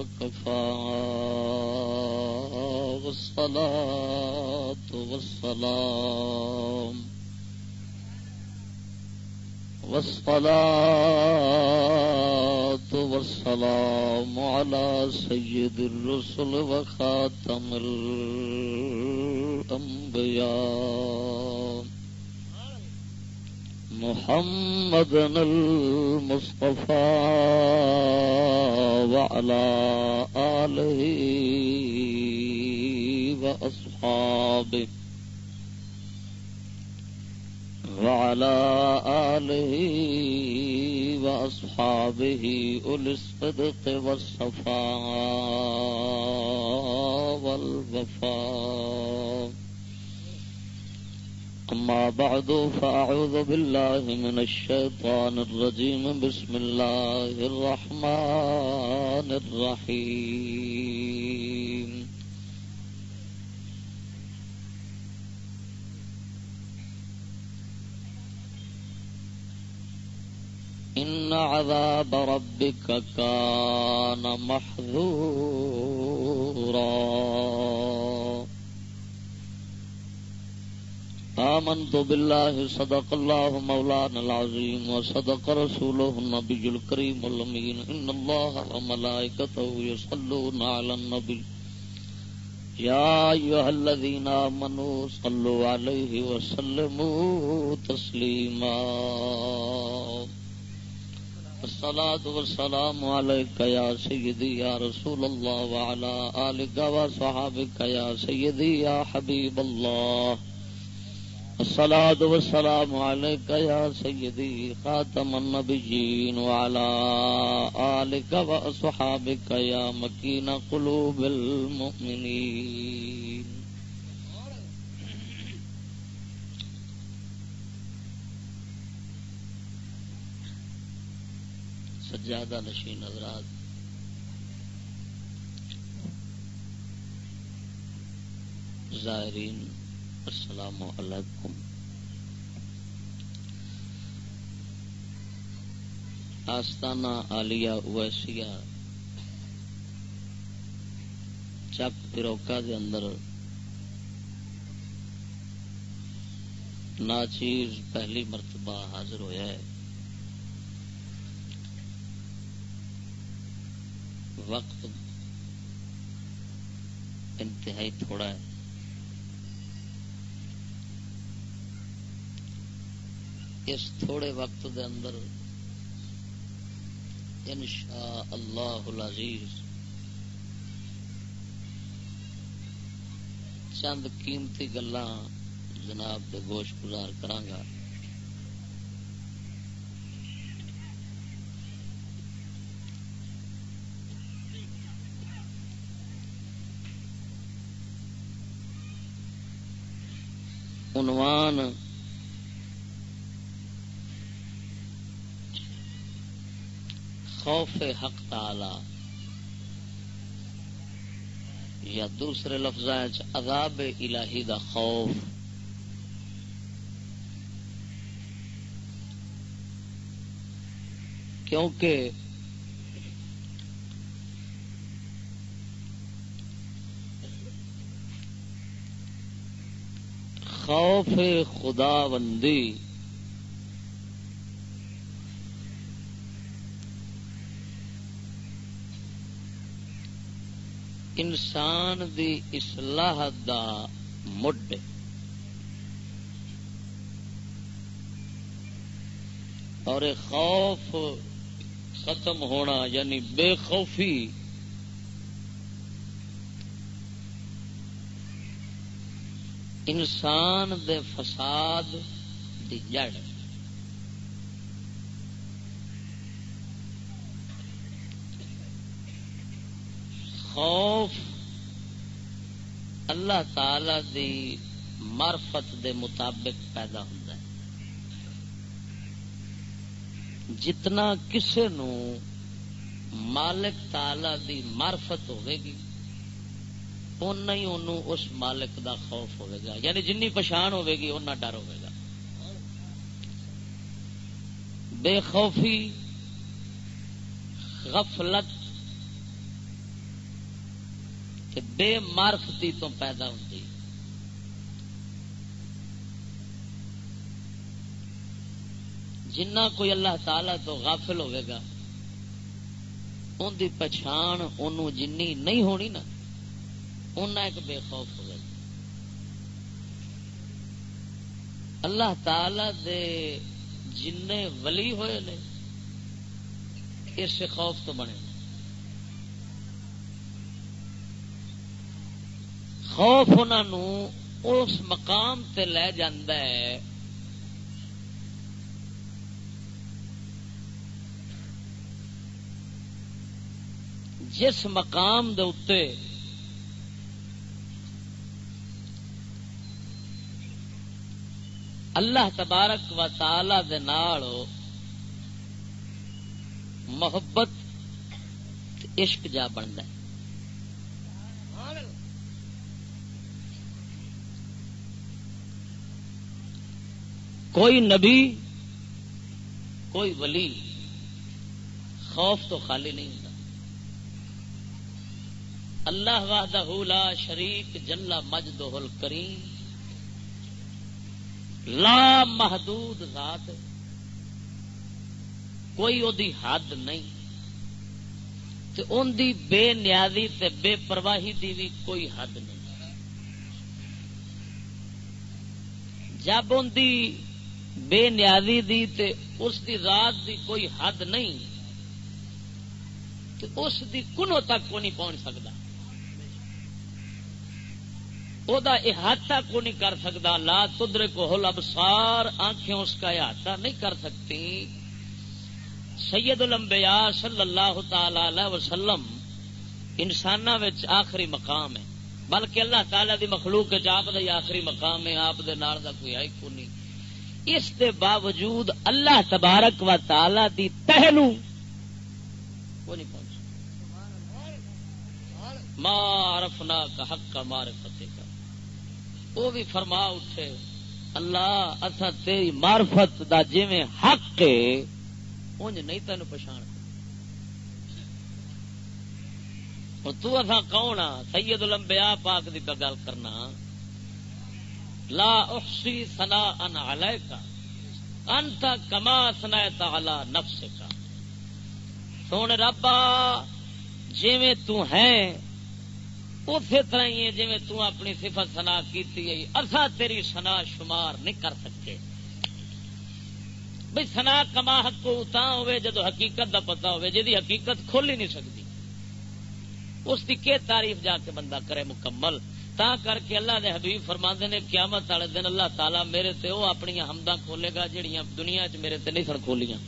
وكفى والصلاة والسلام والصلاة والسلام على سيد الرسل وخاتم الأنبياء محمد المصطفى وعلى آله وأصحابه وعلى آله وأصحابه أولي الصدق والصفاء والوفاء أما بعد، فأعوذ بالله من الشيطان الرجيم. بسم الله الرحمن الرحيم. إن عذاب ربك كان محذورا. آمنت بالله صدق الله مولانا العظيم وصدق رسوله النبي الكريم الأمين إن الله وملائكته يصلون على النبي يا أيها الذين آمنوا صلوا عليه وسلموا تسليما الصلاة والسلام عليك يا سيدي يا رسول الله وعلى آلك وصحابك يا سيدي يا حبيب الله الصلاة والسلام عليك يا سيدي خاتم النبيين وعلى آلك وأصحابك يا مكين قلوب المؤمنين. سجادہ نشین حضرات زائرین. السلام علیکم. آستانہ آلیا ویسیا چک پروکا دے اندر ناچیز پہلی مرتبہ حاضر ہویا ہے۔ وقت انتہائی تھوڑا ہے۔ اس تھوڑے وقت دے اندر انشاء اللہ العزیز چند قیمتی گلا جناب دے گوشت گزار کرانگا عنوان خوف حق تعالی یا دوسرے لفظ عذاب الہی دا خوف کیونکہ خوف خدا بندی انسان دی اصلاح دا مڈ اور خوف ختم ہونا یعنی بے خوفی انسان دے فساد دی جڑ خوف اللہ تعالی دی معرفت دے مطابق پیدا ہوتا ہے۔ جتنا کسے نو مالک تعالی دی معرفت ہوے گی اُنہ ہی اس مالک دا خوف ہوے گا۔ یعنی جنی پچھان ہوے گی اُنہ ڈر ہوے گا۔ بے خوفی، غفلت کہ بے مارفتی تو پیدا ہوتی جنہ کوئی اللہ تعالی تو غافل ہوئے گا، ان دی پچھان ان جنی نہیں ہونی نا ان ایک بے خوف ہوگا اللہ تعالی دے جن ولی ہوئے نے، اس خوف تو بنے۔ خوف انہوں اس مقام تے لے جاندہ ہے۔ جس مقام دے اتے اللہ تبارک و تعالی دے نال محبت عشق جا بنتا ہے۔ کوئی نبی، کوئی ولی خوف تو خالی نہیں ہوتا۔ اللہ وحدہ لا شریک جلا مجد کریم لا محدود ذات۔ کوئی وہ حد نہیں۔ ان دی بے نیازی تے بے پرواہی دی بھی کوئی حد نہیں۔ جب ان دی بے نیازی دی تے اس دی رات دی کوئی حد نہیں اس دی کنو تک کو نہیں پہنچ سکتا۔ احاطہ کو نہیں کر سکتا۔ لا تدرے کو ہل ابسار آنکھیں اس کا احاطہ نہیں کر سکتی۔ سید الانبیاء صلی اللہ تعالی وسلم انسان آخری مقام ہے۔ بلکہ اللہ تعالی دی مخلوق آپ آخری مقام ہے۔ آپ دے نال دا کوئی آئی کو نہیں۔ اس دے باوجود اللہ تبارک و تعالی دی تہنو وہ نہیں پہنچ مارفنا کا حق کا مارفتے کا وہ بھی فرما اٹھے، اللہ اصا تیری مارفت دا جی حق انج نہیں تین پچھان تو اصا کون آ سید الانبیاء پاک دی پہ گل کرنا۔ لا احسی سنا ان علیہ کا انت کما سنا تعالی نفس کا سونے ربا جی تو ہیں، اسی طرح ہی ہے جی تو اپنی صفت سنا کی اصا تیری سنا شمار نہیں کر سکتے۔ بھائی سنا کما حق ہوے جدو حقیقت دا پتا ہو جی حقیقت کھول ہی نہیں سکتی اس کی کہ تعریف جا کے بندہ کرے مکمل۔ تا کر کے اللہ دے حبیب فرما نے قیامت والے دن اللہ تعالیٰ میرے تے وہ اپنی حمدہ کھولے گا جہیا دنیا چ میرے تے نہیں سن کھولیاں۔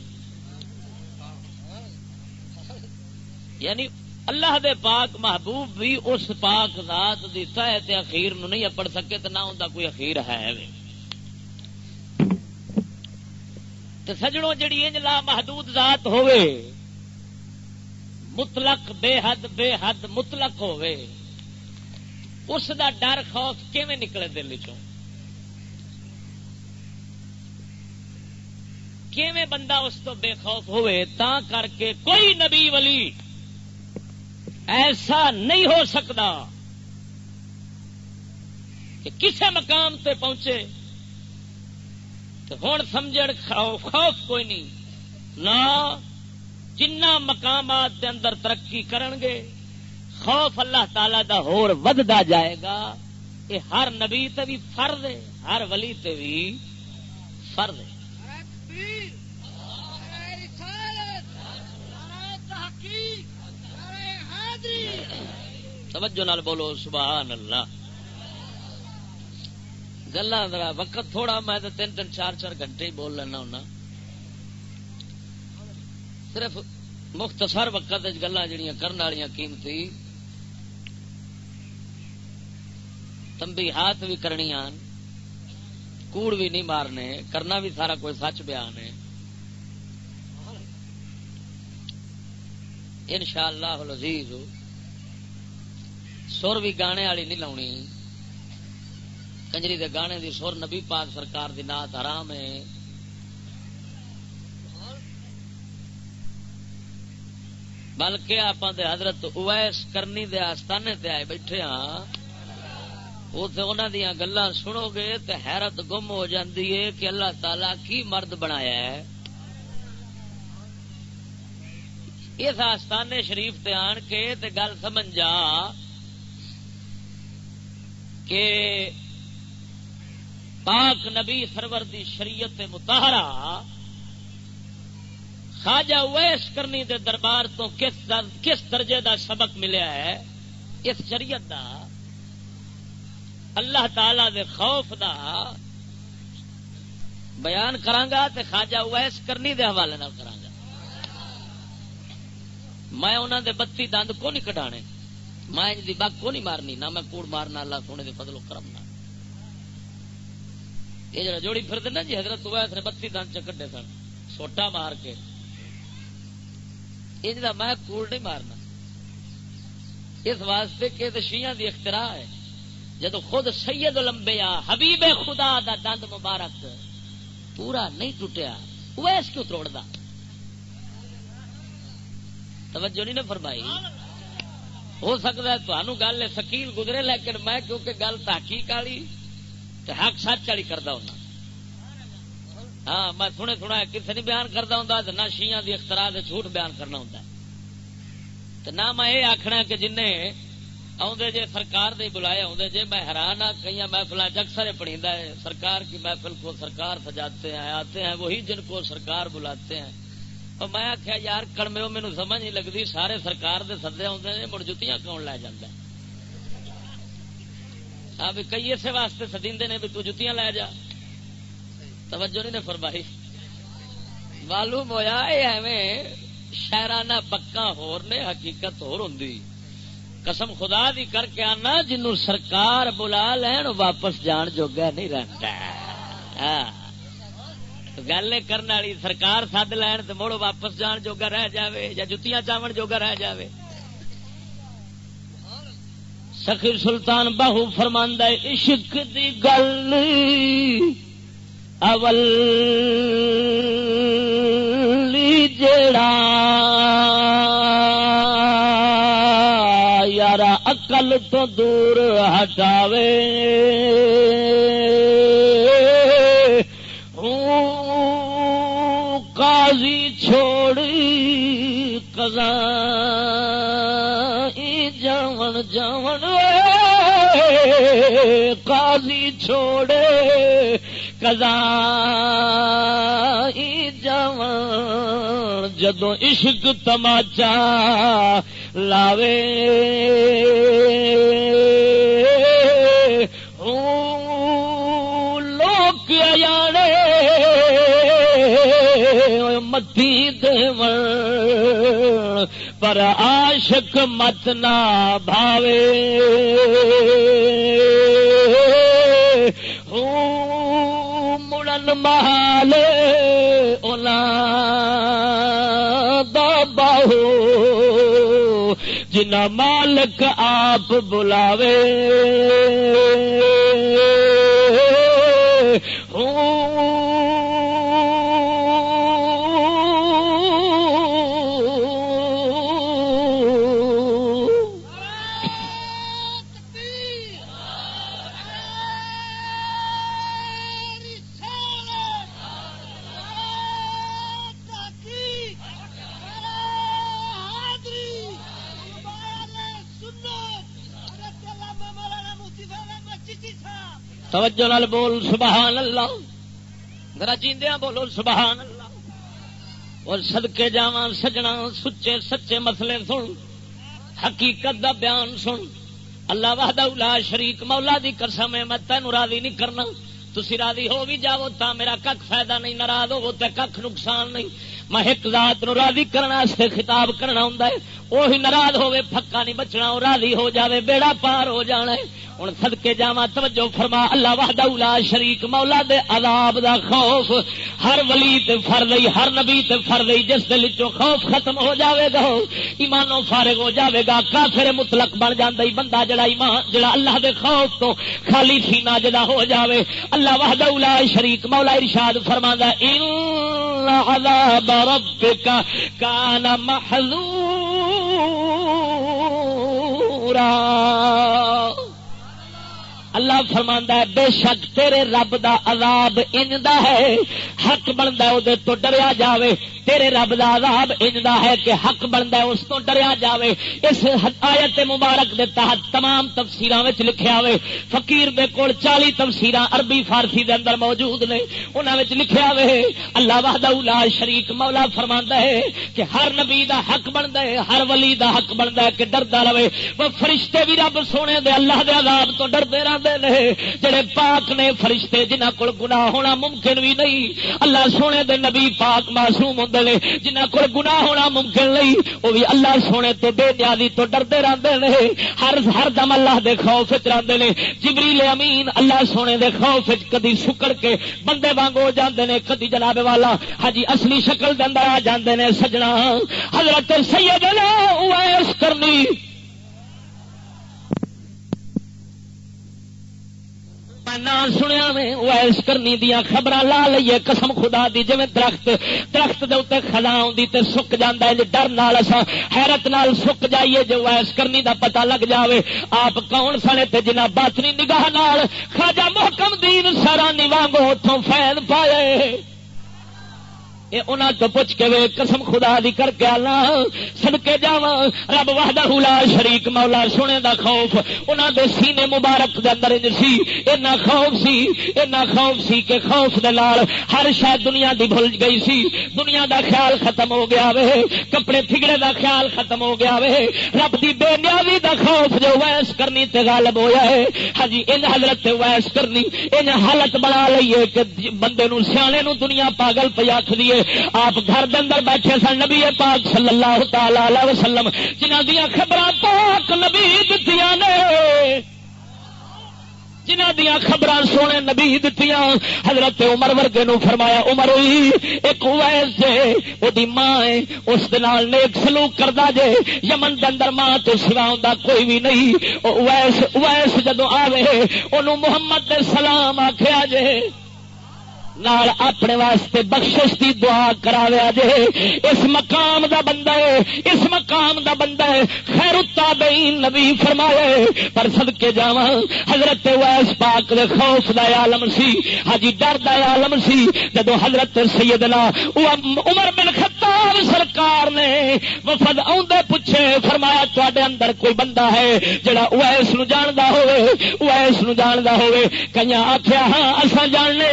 یعنی اللہ دے پاک محبوب بھی اس پاک ذات دی تہ تے اخیر نو نہیں اپڑ سکے تو نہ ان کوئی اخیر ہے تو سجڑوں جڑی انج لا محدود ذات ہوئے مطلق بے حد بے حد مطلق ہوئے اس دا ڈر خوف کیویں نکلے دل چوں کیویں بندہ اس تو بے خوف ہوئے تا کر کے کوئی نبی ولی ایسا نہیں ہو سکتا کہ کسی مقام تے پہنچے تو ہوں سمجھ خوف کوئی نہیں، نہ جنہ مقامات دے اندر ترقی کرن گے خوف اللہ تعالی دا ہور وددا جائے گا یہ ہر نبی تے بھی فرد ہے، ہر ولی تے بھی فرد ہے۔ توجہ نال بولو، سبحان اللہ۔ گلا وقت تھوڑا، میں تو تین تین چار چار گھنٹے ہی بول لینا ہونا۔ صرف مختصر وقت گلا جہیا کرنے والی قیمتی۔ تمبی ہاتھ بھی کرنی آن، کوڑ بھی نہیں مارنے، کرنا بھی سارا کوئی سچ بیان ہے۔ ان شاء اللہ لذیذ سر بھی گانے والی نہیں لاؤنی۔ کنجری دے گانے دی سر نبی پاک سرکار دی نات حرام ہے۔ بلکہ آپ حضرت اویس کرنی دے آستانے تے آئے بیٹھے ہاں۔ انہوں دیا گلا سنو گے تو حیرت گم ہو جاتی ہے کہ اللہ تعالی کی مرد بنایا ہے۔ اس آستانے شریف تے آن کے تے گل سمجھ جا کہ پاک نبی سرور دی شریعت متحرہ خواجہ ویس کرنی دے دربار تو کس کس درجے دا سبق ملیا ہے؟ اس شریعت دا۔ اللہ تعالی دے خوف دا بیان کرانگا تے خواجہ ویس کرنی دے حوالے نال کرانگا میں انہوں دے بتی دند کو نہیں کٹانے میں دی بگ کو نہیں مارنی، نہ میں کوڑ مارنا، اللہ سونے دے فضل و کرم نہ یہ جڑا جوڑی پھر نا جی حضرت ویس نے بتی دند چ کٹے سن، سوٹا مار کے۔ انج میں کوڑ نہیں مارنا۔ اس واسطے کہ شیعہ دی اختراع ہے۔ جدو خود سید لمبیا حبیب خدا دا دند مبارک پورا نہیں ٹوٹیا ویس کیوں توڑ دا توجہ نہیں نا فرمائی۔ ہو سکتا ہے تمہوں گل سکیل گزرے، لیکن میں کیونکہ گل تحقیق والی حق سچ والی کرتا ہوں ہاں میں سنے سنا کسی نہیں بیان کرتا ہوں نہ شیاں دی اختراع جھوٹ بیان کرنا ہوں نہ میں یہ آخنا کہ جن آدھے جے سرکار دے بلائے آدھے جے میں حیران ہاں کئی محفل اکثر پڑھی ہے۔ سرکار کی محفل کو سرکار سجاتے ہیں، آتے ہیں، وہی جن کو سرکار بلاتے ہیں۔ اور میں آخیا یار کڑمے مینو سمجھ نہیں لگتی سارے سرکار دے سدے آتے ہیں، مڑ جتیاں کون لے جانا ہاں بھی کئی اسے واسطے سدیندے نے بھی تو جتیاں لے جا۔ توجہ نہیں نے فرمائی۔ معلوم ہوا ایویں شہرانہ پکا ہور نے حقیقت ہور ہوں قسم خدا دی کر کے آنا جنو سرکار بلا لین واپس جان جوگا نہیں رہتا۔ ہاں۔ گل کرنے والی، سرکار سد لین تو مڑ واپس جان جوگا رہ جاوے، یا جتیاں چاون جوگا رہ جاوے۔ سخی سلطان باہو فرماندہ عشق دی گل اول جڑا اقل تو دور ہٹاوے قاضی چھوڑی کزا جون جون قاضی چھوڑے کزا جم جدو عشق تماچا لاوے۔ لوک جانے متی دیو پر عاشق مت نہ بھاوے۔ مڑن محال باہو۔ جنا مالک آپ بلاوے توجہ نال بول، سبحان اللہ۔ ذرا چیندیا بولو، سبحان اللہ۔ اور سدکے جا سجنا، سچے سچے مسلے سن۔ حقیقت دا بیان سن۔ اللہ وحدہ اولا شریک، مولا دی قسم ہے، میں تینو راضی نہیں کرنا۔ تسی راضی ہو بھی جاؤ، تا میرا کک فائدہ نہیں، ناراض ہو تے کک نقصان نہیں۔ میں ایک ذات نو راضی کرنا سے خطاب کرنا ہوں وہی ناراض ہوے پکا نہیں بچنا وہ راضی ہو جاوے، بیڑا پار ہو جانا ہے۔ ہوں سدکے جا توجہ فرما، اللہ وحدہ اولا شریک، مولا دے عذاب دا خوف۔ ہر ولی تے فر فرد ہر نبی تے فر فرد جس دل چو خوف ختم ہو جاوے گا، ایمانوں فارغ ہو جاوے گا، کافر مطلق بن جاندا بندہ جڑا ایمان، جڑا اللہ دے خوف تو خالی سینہ جڑا ہو جاوے۔ اللہ وحدہ اولا شریک، مولا ارشاد فرماندا ان عذاب ربك كان محذورا. اللہ فرماندا ہے، بے شک تیرے رب دا عذاب انج ہے، حق بندا ہے او دے تو ڈریا جاوے۔ تیرے رب دا عذاب انجدا ہے کہ حق بنتا ہے، اس تو ڈریا جاوے۔ اس آیت مبارک دے تحت تمام تفسیراں وچ لکھیا ہوئے فقیر دے کول 40 تفسیراں عربی فارسی دے اندر موجود نے۔ انہاں وچ لکھیا ہوئے اللہ وحدہ لا شریک مولا فرماندا ہے کہ ہر نبی دا حق بنتا ہے، ہر ولی دا حق بنتا ہے کہ ڈردا رہے۔ وہ فرشتے بھی رب سونے دے، اللہ دے عذاب تو ڈردے رہندے نے۔ جڑے پاک نے فرشتے جنہ کول گناہ ہونا ممکن بھی نہیں، اللہ سونے دے نبی پاک معصوم ہوں نے جنہ کو گناہ ہونا ممکن نہیں، وہ بھی اللہ سونے تو بے نیازی تو ڈرتے رہتے ہیں ہر ہر دم اللہ دے خوف رہتے ہیں جبریل امین اللہ سونے دے خوف کدی سکڑ کے بندے وانگ ہو جاندے نے، کدی جناب والا۔ ہجی اصلی شکل دے اندر آ جاندے نے، سجنا۔ حضرت سیدنا اویس کرنی۔ نام سنیا میں ویس کرنی دیا خبر لا لیے قسم خدا دی جی درخت درخت دے اتنے خلا تے سک جانا ہے، ڈر نال اصا حیرت نال سک جائیے، جو ویس کرنی دا پتہ لگ جاوے۔ آپ کون سنے تے جنہ باطنی نگاہ نال خاجا محکم دین سارا نوانگو اتوں فیض پائے؟ انہوں تو پوچھ کے وے قسم خدا دی کر کے آنا سڑکے جا رب وحدہ لا شریک، مولا سونے دا خوف۔ انہوں دے سینے مبارک دے اندر سی اینا خوف سی اینا خوف سی کہ خوف دے لال ہر شاید دنیا دی بھول گئی سی۔ دنیا دا خیال ختم ہو گیا وے، کپڑے تھگڑے دا خیال ختم ہو گیا وے۔ رب دی بے نیازی دا خوف جو ویس کرنی تے غالب ہویا ہے۔ ہاں ہجی ان حضرت تے ویس کرنی ان حالت بنا لئیے کہ بندے نو، سیانے نو دنیا پاگل پیا دیے آپ گھر دے اندر بیٹھے سن، نبی پاک صلی اللہ تعالی علیہ وسلم جنہ دیا خبر پاک نبی دیا نے جنہ دیا خبر سونے نبی دتیاں، حضرت عمر ورگے نو فرمایا، عمر ہوئی، ایک ویس جے وہ ماں ہے، اس نیک سلوک کرتا جے، یمن کے اندر ماں تو سوا ہوں کوئی بھی نہیں۔ ویس ویس جدو آوے انہوں محمد سلام آخیا جے۔ نال اپنے واسطے بخشش کی دعا کرا جے۔ اس مقام دا بندہ ہے، اس مقام دا بندہ ہے۔ خیر التابعین نبی فرمائے پر صدقے جاواں۔ حضرت ویس پاک دے خوف دا عالم سی۔ حاجی ڈر دا عالم سی۔ جدو حضرت سیدنا عمر بن خطاب سرکار نے وفد آدھے پوچھے، فرمایا تے اندر کوئی بندہ ہے جڑا ویس نو جاندا ہوئے ویس نو جاندا ہوئے۔ کئی آخیا ہاں اصا جاننے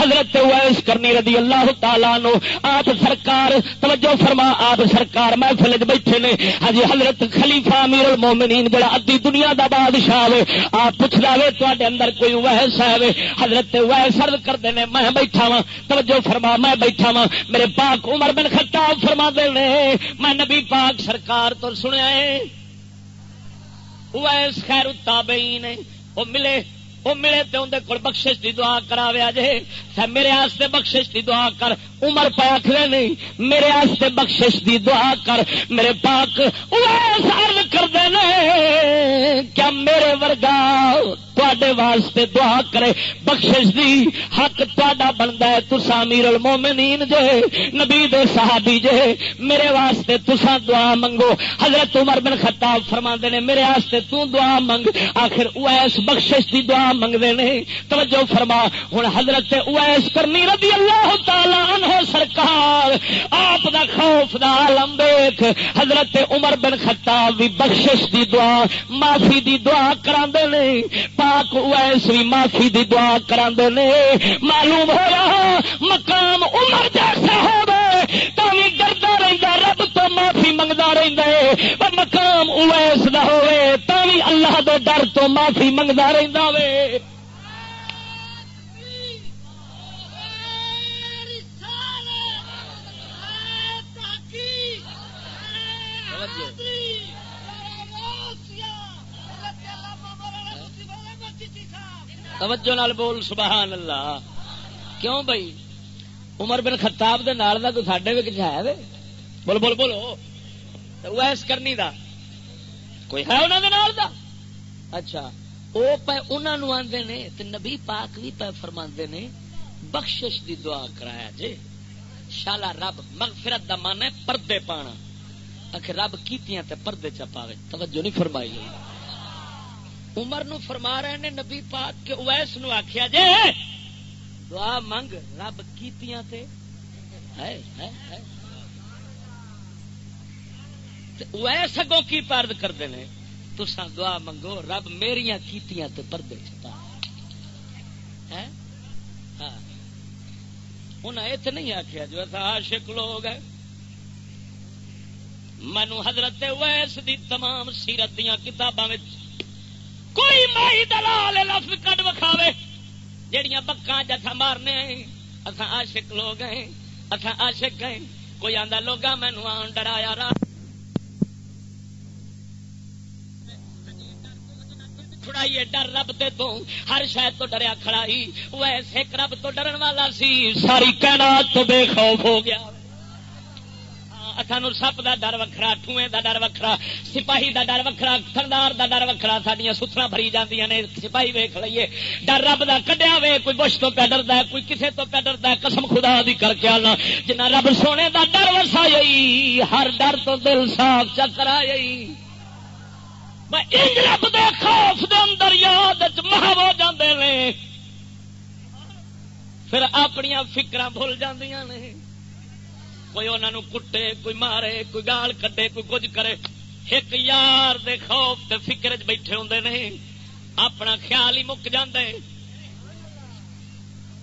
حضرت حضرت ویس کرنی رضی اللہ تعالیٰ نو آپ سرکار، توجہ فرما، آپ سرکار محفل بیٹھے نے۔ ہاں جی حضرت خلیفہ امیر المومنین جڑا ادی دنیا دا بادشاہ وے، آپ پوچھ رہے تے اندر کوئی ویس ہے حضرت ویس ارد کرتے ہیں میں بیٹھا وا توجہ فرما، میں بیٹھا وا میرے پاک عمر بن خطاب فرما دے میں نبی پاک سرکار تو سنیا ہے۔ ویس خیر التابعین وہ ملے وہ ملے تو اندر کول بخشش کی دعا کرا جے میرے آستے بخشش کی دعا کر۔ عمر پاک نہیں۔ میرے آستے بخشش کی دعا کر۔ میرے پاک کر کیا میرے ورگا تے واسطے دعا کرے۔ بخشش دی حق تا بنتا ہے۔ تسا امیر المومنین جے۔ نبی دے صحابی جے۔ میرے واسطے تسا دعا منگو۔ حضرت عمر بن خطاب فرما نے، میرے واسطے تو دعا منگ۔ آخر اویس بخشش دی دعا منگتے نہیں توجہ فرما۔ ہوں حضرت اویس کرنی رضی اللہ تعالی عنہ سرکار، آپ دا خوف دا عالم دیکھ حضرت عمر بن خطاب بھی بخشش دی دعا، معافی دی دعا کرا پاک ویس بھی معافی دی دعا کرا معلوم ہو رہا مقام عمر جیسا ہو ڈردا رہتا رب تو معافی منگتا رہتا ہے۔ مقام اویس نہ ہوئے بھی اللہ دے ڈر تو معافی منگتا رہتا ہوئے توجہ نال بول، سبحان اللہ۔ کیوں بھائی؟ عمر بن خطاب دے نال دا کوئی ساڈے وچ ہے وے؟ بول بول بولو ویس کرنی دا۔ کوئی ہے انہاں دے نال دا؟ اچھا۔ او پے انہاں نو آندے نے تے نبی پاک بھی پے فرماندے نے، بخشش دی دعا کرایا جے۔ شالا رب مغفرت دا معنی ہے پردے پانا۔ اکھ رب کیتیاں تے پردے چ پاوے۔ توجہ نہیں فرمائی۔ عمر نو فرما رہے نے نبی پاک کہ اویس نو آخیا جے۔ دعا منگ، رب کیتیاں تے۔ اویس اگوں کی پرد کرتے ہیں تسا دعا منگو، رب میری کیتیاں تے پردے چتا انہیں یہ نہیں آخیا جو عاشق لوگ ہے مینو حضرت ویس دی تمام سیرت دیا کتاباں کوئی مائی دلال لفظ کٹ وکھاوے جہیا بکا جتھا مارنے اتھا عاشق لوگ ہیں اتھا عاشق ہیں۔ کوئی آدھا لوگا مینو آن ڈرایا، رات چھڑائیے ڈر رب تے تو ہر شاید تو ڈریا کھڑائی ویسے ایک رب تو ڈرن والا سی ساری کائنات تو بے خوف ہو گیا سانو سپ دا ڈر وکھرا ٹوئے دا ڈر وکھرا سپاہی دا ڈر وکھرا تھندار دا ڈر وکھرا سڈیا سترا بھری جاندیاں نے سپاہی ویخ لئیے ڈر رب دا کڈیا وے کوئی بش تو پہ ڈردا ہے کوئی کسے تو پہ ڈردا ہے قسم خدا دی کر کے آنا جنہ رب سونے دا ڈر وسا ہر ڈر تو دل صاف چکر آئی رب دے خوف یاد مہ ہو جاندے نے۔ پھر اپنی فکر بھول جاندیاں نے۔ کوئی انہوں کٹے، کوئی مارے، کوئی گال کٹے کوئی کچھ کرے۔ ایک یار دے خوف دے فکر چ بیٹھے ہوں نے۔ اپنا خیال ہی مک جاندے۔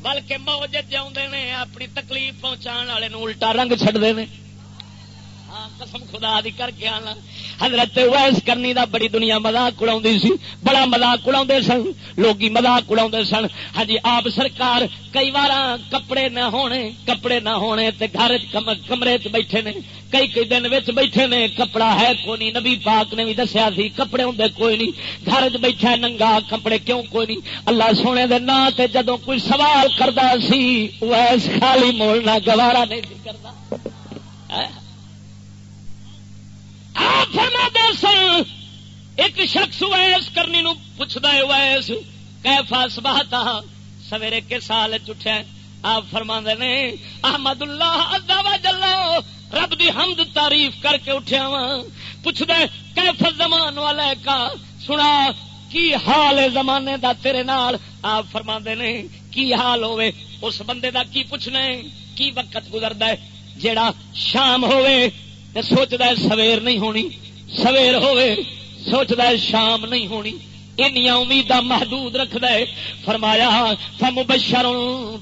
بلکہ موج جاؤں نے، اپنی تکلیف پہنچا والے الٹا رنگ چڑھتے ہیں قسم خدا دی کر کے آنا۔ حضرت ویس کرنی دا بڑی دنیا مزاق اڑا سی۔ بڑا مزاق اڑا سن۔ لوگ مزاق اڑا سن۔ ہاں جی، آپ سرکار کئی بار کپڑے نہ ہونے، کپڑے نہ ہونے تے گھر کمرے چ بیٹھے نے۔ کئی کئی دن وچ بیٹھے نے۔ کپڑا ہے کوئی نہیں۔ نبی پاک نے بھی دسیا سی، کپڑے ہوں کوئی نہیں۔ گھر چ بیٹھا ننگا کپڑے کیوں کوئی نہیں؟ اللہ سونے دے نا تے جدو کوئی سوال کرتا سی، ویس خالی مولنا گوارا نہیں سی کرتا فرما دے سن ایک شخص ویس کرنی نو پوچھتا ہے، ویس کیفا سباہتا سویرے کے سال چٹھا آپ فرما نے احمد اللہ اداوا جلو رب دی حمد تعریف کر کے اٹھیا وا پوچھ دے کیف زمان والے کا؟ سنا، کی حال ہے زمانے دا تیرے نال؟ آپ فرما نے، کی حال ہوئے؟ اس بندے دا کی پوچھنا ہے؟ کی وقت گزرد ہے؟ جیڑا شام ہوئے سوچتا ہے سویر نہیں ہونی، سویر ہوئے سوچتا ہے شام نہیں ہونی۔ اینیا امید محدود رکھد فرمایا مبشر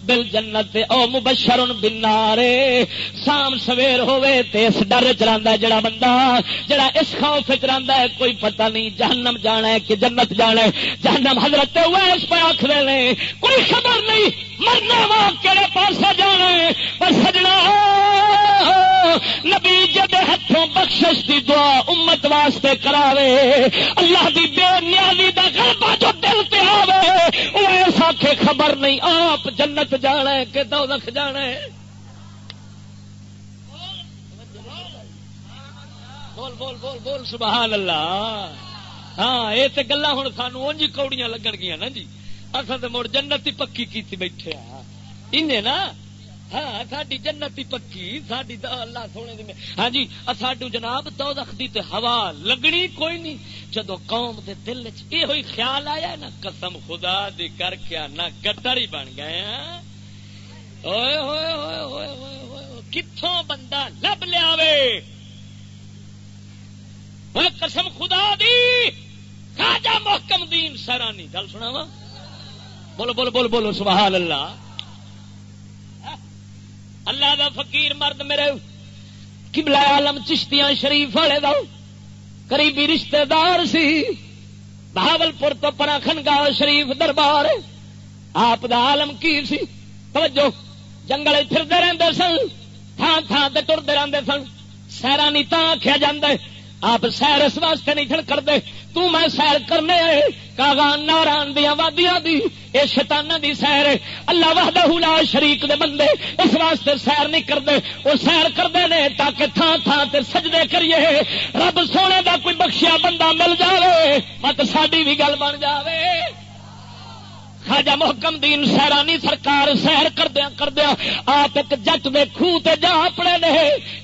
بل جنت او مبشر بنارے شام سویر ہوے تے اس ڈر چلا جڑا بندہ، جڑا اس خوف چلا ہے، کوئی پتہ نہیں جہنم جانا ہے کہ جنت جانا ہے۔ جہنم حضرت ویس پہ آخر نے، کوئی خبر نہیں۔ مرنا وا کہڑے پاس جانا ہے پر سجنا، نبی جد ہاتھوں بخشش دی دعا امت واسطے کراوے، اللہ دی بے نیازی دا غلبہ جو دل پہ آوے وہ ایسا کہ خبر نہیں، آپ جنت جانا ہے، کہ دوزخ جانا ہے۔ بول بول بول بول، سبحان اللہ۔ ہاں یہ تو گلا ہوں سانو اونج کوڑیاں لگن گیا نا جی۔ اصل تو مڑ جنت ہی پکی کی بیٹھے انہیں نا ہاں ساری جنت ہی پکی ساری اللہ سونے ہاں جی ساڈو جناب دو دی تے ہوا لگنی کوئی نہیں۔ جدو قوم دے دل چ یہ ہوئی خیال آیا نا، قسم خدا دی کر کے نہ گٹر ہی بن گئے ہوئے ہوئے ہوئے ہوئے ہوئے کتوں بندہ لب لیا قسم خدا دی خاجا محکم دین سرانی گل سنا وا بولو بولو بولو بولو، سبحان اللہ۔ اللہ دا فقیر مرد میرے کبلا عالم چشتیاں شریف والے دا قریبی رشتہ دار سی۔ بہاول پور تو پرا خنگا شریف دربار۔ آپ دا عالم کی سی؟ توجہ۔ جنگل پھرتے رہتے سن تھان تھان سے ٹرتے رہتے سن۔ سیرانی تا آخیا آپ سیر اس واسطے نہیں کھڑ کرتے تو میں سیر کرنے کاغان ناران دیا وادیاں دی۔ یہ شیطانہ دی سیر، اللہ وحدہ لا شریک دے بندے اس واسطے سیر نہیں کرتے، وہ سیر کرتے نے تاکہ تھان تھان تے سجدے کریے۔ رب سونے دا کوئی بخشیا بندہ مل جاوے، مت ساری بھی گل بن جاوے۔ خاجا محکم دین سیرانی سرکار سیر کردیا کردیا آپ ایک جٹ دے خوہ تے جا اپنے نے،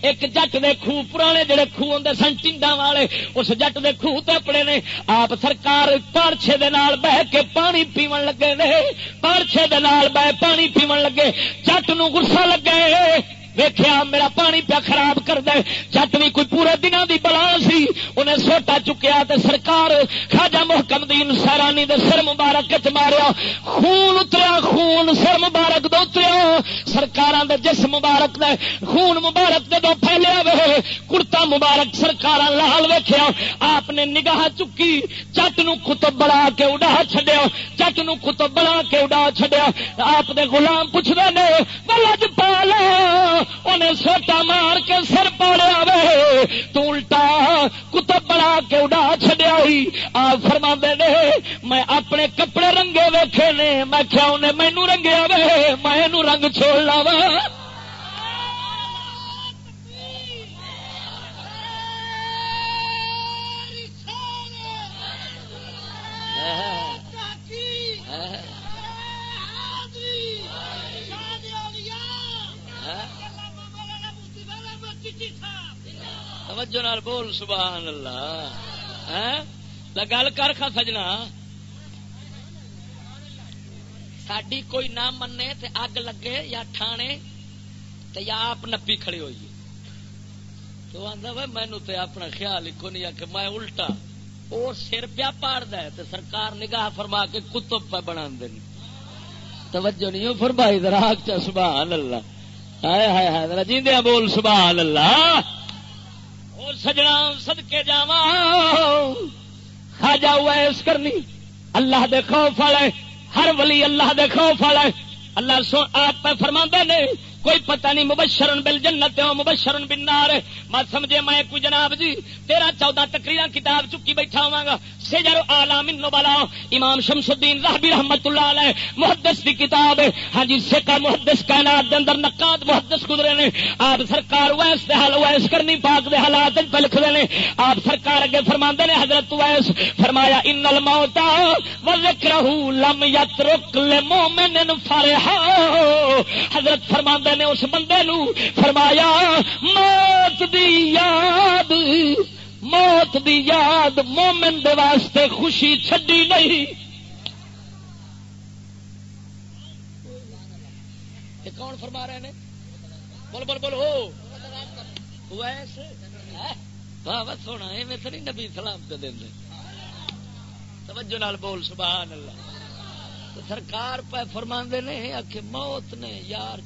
ایک جٹ دے خوہ پرانے جڑے خوہ ہوں سن ٹنڈا والے، اس جٹ دے خوہ تے اپنے نے۔ آپ سرکار پارچے دے نال بہ کے پانی پیون لگے نے۔ پارچے دے نال بہ پانی پیون لگے۔ جٹ نو گسا لگے۔ ویخیا میرا پانی پیا خراب کر دے۔ جٹ بھی کوئی پورے دنوں کی بلا سی۔ انہیں سوٹا چکیا تے سرکار خاجا محکم دین سیرانی دے سر مبارک چ ماریا، خون اتریا، خون سر مبارک دو اتریا۔ سرکار دے جس مبارک دے خون مبارک دے دو پھیلیا وے، کرتا مبارک سرکار لال ویخیا آپ نے نگاہ چکی، چٹ نو کتب بڑا کے اڈا چڈیا چٹ نو کتب بڑا کے اڈا چڈیا آپ دے غلام پوچھتے نے، بلج پالا، انہیں سوٹا مار کے سر پاڑیا وے۔ تو الٹا کتب بنا کے اڈا چڈیا آ فرما نے، میں اپنے کپڑے رنگے ویکھے نے۔ میں کیا انہیں مینو رنگیا وے میں رنگ چھوڑ لا توجہ نال بول، سبحان اللہ۔ ہاں؟ گل کر کھا سجنا۔ ساڈی کوئی نہ منے تے اگ لگے یا ٹھانے تے یا آپ نپی کھڑی ہوئی۔ تو آدھا بھائی مینو تے اپنا خیال ہی نہیں آ کہ میں الٹا اور سر پیا پاڑ دے تے سرکار نگاہ فرما کے کتب پہ بنا دین توجہ نہیں فرمائی دراگ چا، سبحان اللہ۔ ہائے ہائے ہائے جیندیا بول، سبحان اللہ۔ سجنا سدکے جا خاجا ہوا اس کرنی۔ اللہ دے خوف والے ہر ولی اللہ دے خوف والے اللہ سو آپ پہ فرما نے، کوئی پتہ نہیں، مبشرن بل جنت ہو مبشرن بن نار میں سمجھے، میں کوئی جناب جی تیرہ چودہ تقریرا کتاب چکی بیٹھا ہوا گا۔ سجر آلام بلا امام شمس الدین رحبی رحمت اللہ علیہ، محدث کی کتاب ہے۔ ہاں جی سکا محدث کائنات دے اندر نقاد محدث گزرے نے۔ آپ سرکار ویس دے حال، ویس کرنی پاک دے حالات پہ لکھ نے۔ آپ سرکار اگے فرما نے، حضرت ویس فرمایا، ان الموت وذکرہ لم یترک لمومن فرحا. حضرت فرما نے، اس بندے نو فرمایا، موت دی یاد موت دی یاد مومن دے واسطے خوشی چھڈی نہیں۔ کون فرما رہے ہیں بول بول بول، ہو۔ واہ سونا، ایویں تو نہیں نبی سلام تو دیں توجہ نال بول، سبحان اللہ۔ تو سرکار پہ فرما نے آخ موت نے یار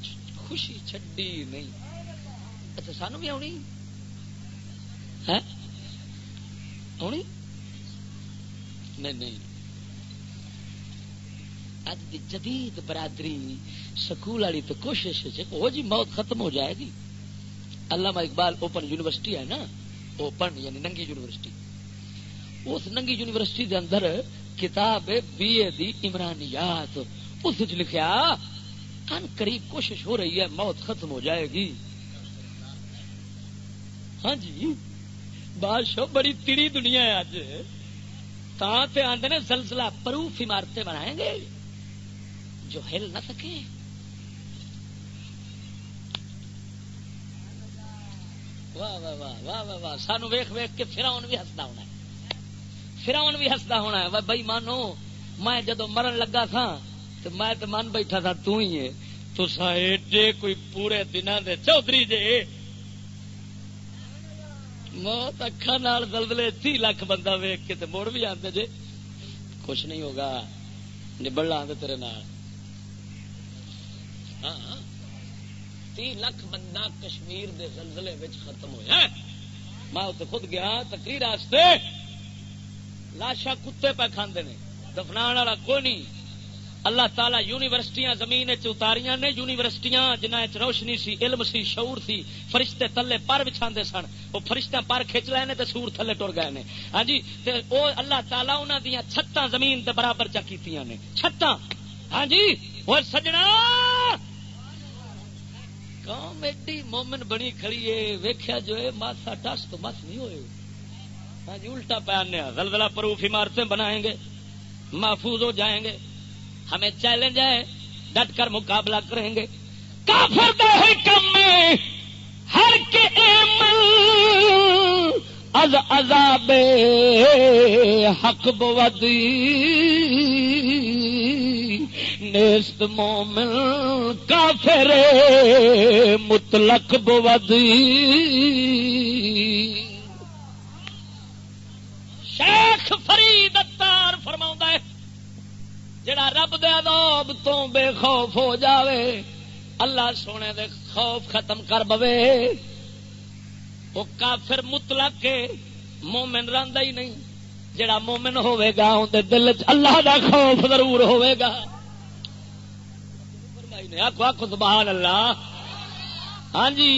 خوشی چڈی نہیں۔ اچھا سانو بھی آنی؟ ہے آنی نہیں نہیں. اج دی جدید برادری سکول والی تو کوشش وہ جی موت ختم ہو جائے گی. علامہ اقبال اوپن یونیورسٹی ہے نا؟ اوپن یعنی ننگی یونیورسٹی. اس ننگی یونیورسٹی دے اندر کتاب بی اے دی عمرانیات، اس لکھا ان قریب کوشش ہو رہی ہے موت ختم ہو جائے گی. ہاں جی؟ بادشاہ، بڑی تیری دنیا ہے اج تے آدھے نے سلسلہ پروف عمارتیں بنائیں گے۔ جو ہل نہ سکے۔ واہ واہ واہ واہ واہ واہ۔ سانو ویخ ویخ کے فراؤن بھی ہستا ہونا ہے۔ فراؤن بھی ہستا ہونا ہے۔ بھائی مانو، میں جدو مرن لگا تھا تو میں تو من بیٹھا تھا تو ہی ہے۔ تو سا ایڈے کوئی پورے دن دے، چودھری جے موت اکھا نال دلدلے تی لاکھ بندہ ویک کے تے مڑ بھی آتے جے۔ کچھ نہیں ہوگا۔ نبڑ آتے تیرے نال۔ ہاں،, ہاں تی لاکھ بندہ کشمیر دے زلزلے وچ ختم ہویا میں اتنے خود گیا، تقریر لاشا کتے پہ کھاندے نے۔ دفنا والا کوئی نہیں۔ اللہ تعالیٰ یونیورسٹیاں زمین اتاریاں نے، یونیورسٹیاں جنہ روشنی سی، علم سی، شعور سی، فرشتے تلے پر بچھا سن۔ وہ فرشتے پر کھچ لے نے سور تھلے ٹر گئے نے۔ ہاں جی او اللہ تعالیٰ انہوں دیا چھتاں زمین دے برابر چا کی نے۔ چھتاں۔ ہاں جی وہ سجنا! قوم ایڈی مومن بنی کھڑی ہے ویخیا جو ہے، ماسا ٹس تو مس نہیں ہوئے۔ ہاں جی الٹا پہ آنے زلزلہ پروف عمارتیں بنائیں گے، محفوظ ہو جائیں گے۔ ہمیں چیلنج ہے ڈٹ کر مقابلہ کریں گے۔ کافر دے کم میں ہر کے از عذاب حق بودی۔ نیست مومن کافر مطلق بودی۔ شیخ فرید اتار فرما ہے جڑا رب دے عذاب تو بے خوف ہو جاوے، اللہ سونے دے خوف ختم کر بوے۔ وہ کافر مطلق کے مومن رہندا ہی نہیں۔ جڑا مومن ہوے گا اندر دل چ اللہ دا خوف ضرور ہوے گا۔ آخو آخو سبحان اللہ۔ ہاں جی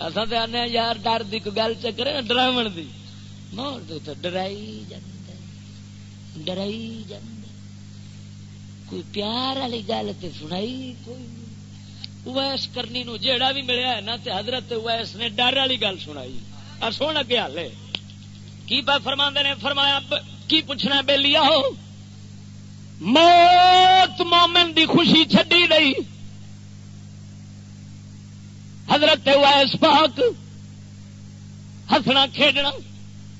اصا تو آنے یار، ڈر کی کوئی گل چکر ڈراون کی مور تو ڈرائی جاندے ڈرائی جاندے کوئی پیار والی گل تو سنائی کوئی ویس کرنی نو جیڑا بھی ملیا ہے نا تے حضرت ویس نے ڈر والی گل سنائی۔ اور سونا کے حال ہے کی پا فرما نے؟ فرمایا کی پوچھنا بے لیا ہو موت مومن دی خوشی چڈی گئی حضرت ویس پاک ہسنا کھیڈنا۔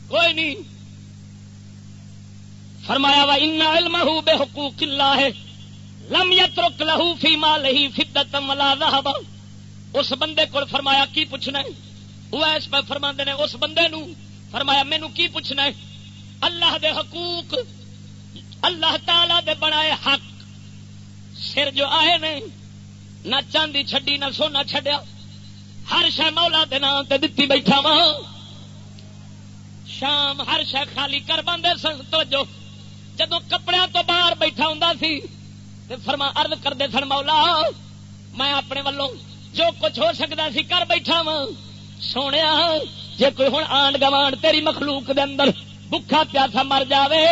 کوئی نہیں۔ فرمایا، وا ان علم بے حقوق اللہ، لم یترک لہو فی مال ہی فدتم ولا ذهب اس بندے کو فرمایا، کی پوچھنا ہے؟ وہ اس پہ فرما نے، اس بندے نو؟ فرمایا، مینو کی پوچھنا ہے؟ اللہ دے حقوق، اللہ تعالی دے بنائے حق، سر جو آئے نے، نہ چاندی چھڈی، نہ سونا چھڈیا، ہر شہ مولا دے نام تے دتی بیٹھا وا شام ہر شہ خالی کر بندے سن، توجہ۔ جدو کپڑے تو باہر بیٹھا ہوں سی فرما ارد کرتے سن مولا، میں اپنے والوں جو کچھ ہو سکتا سی کر بیٹھا وا سونے جی کوئی ہوں آنڈ گوانڈ تیری مخلوق دے اندر بکھا پیاسا مر جائے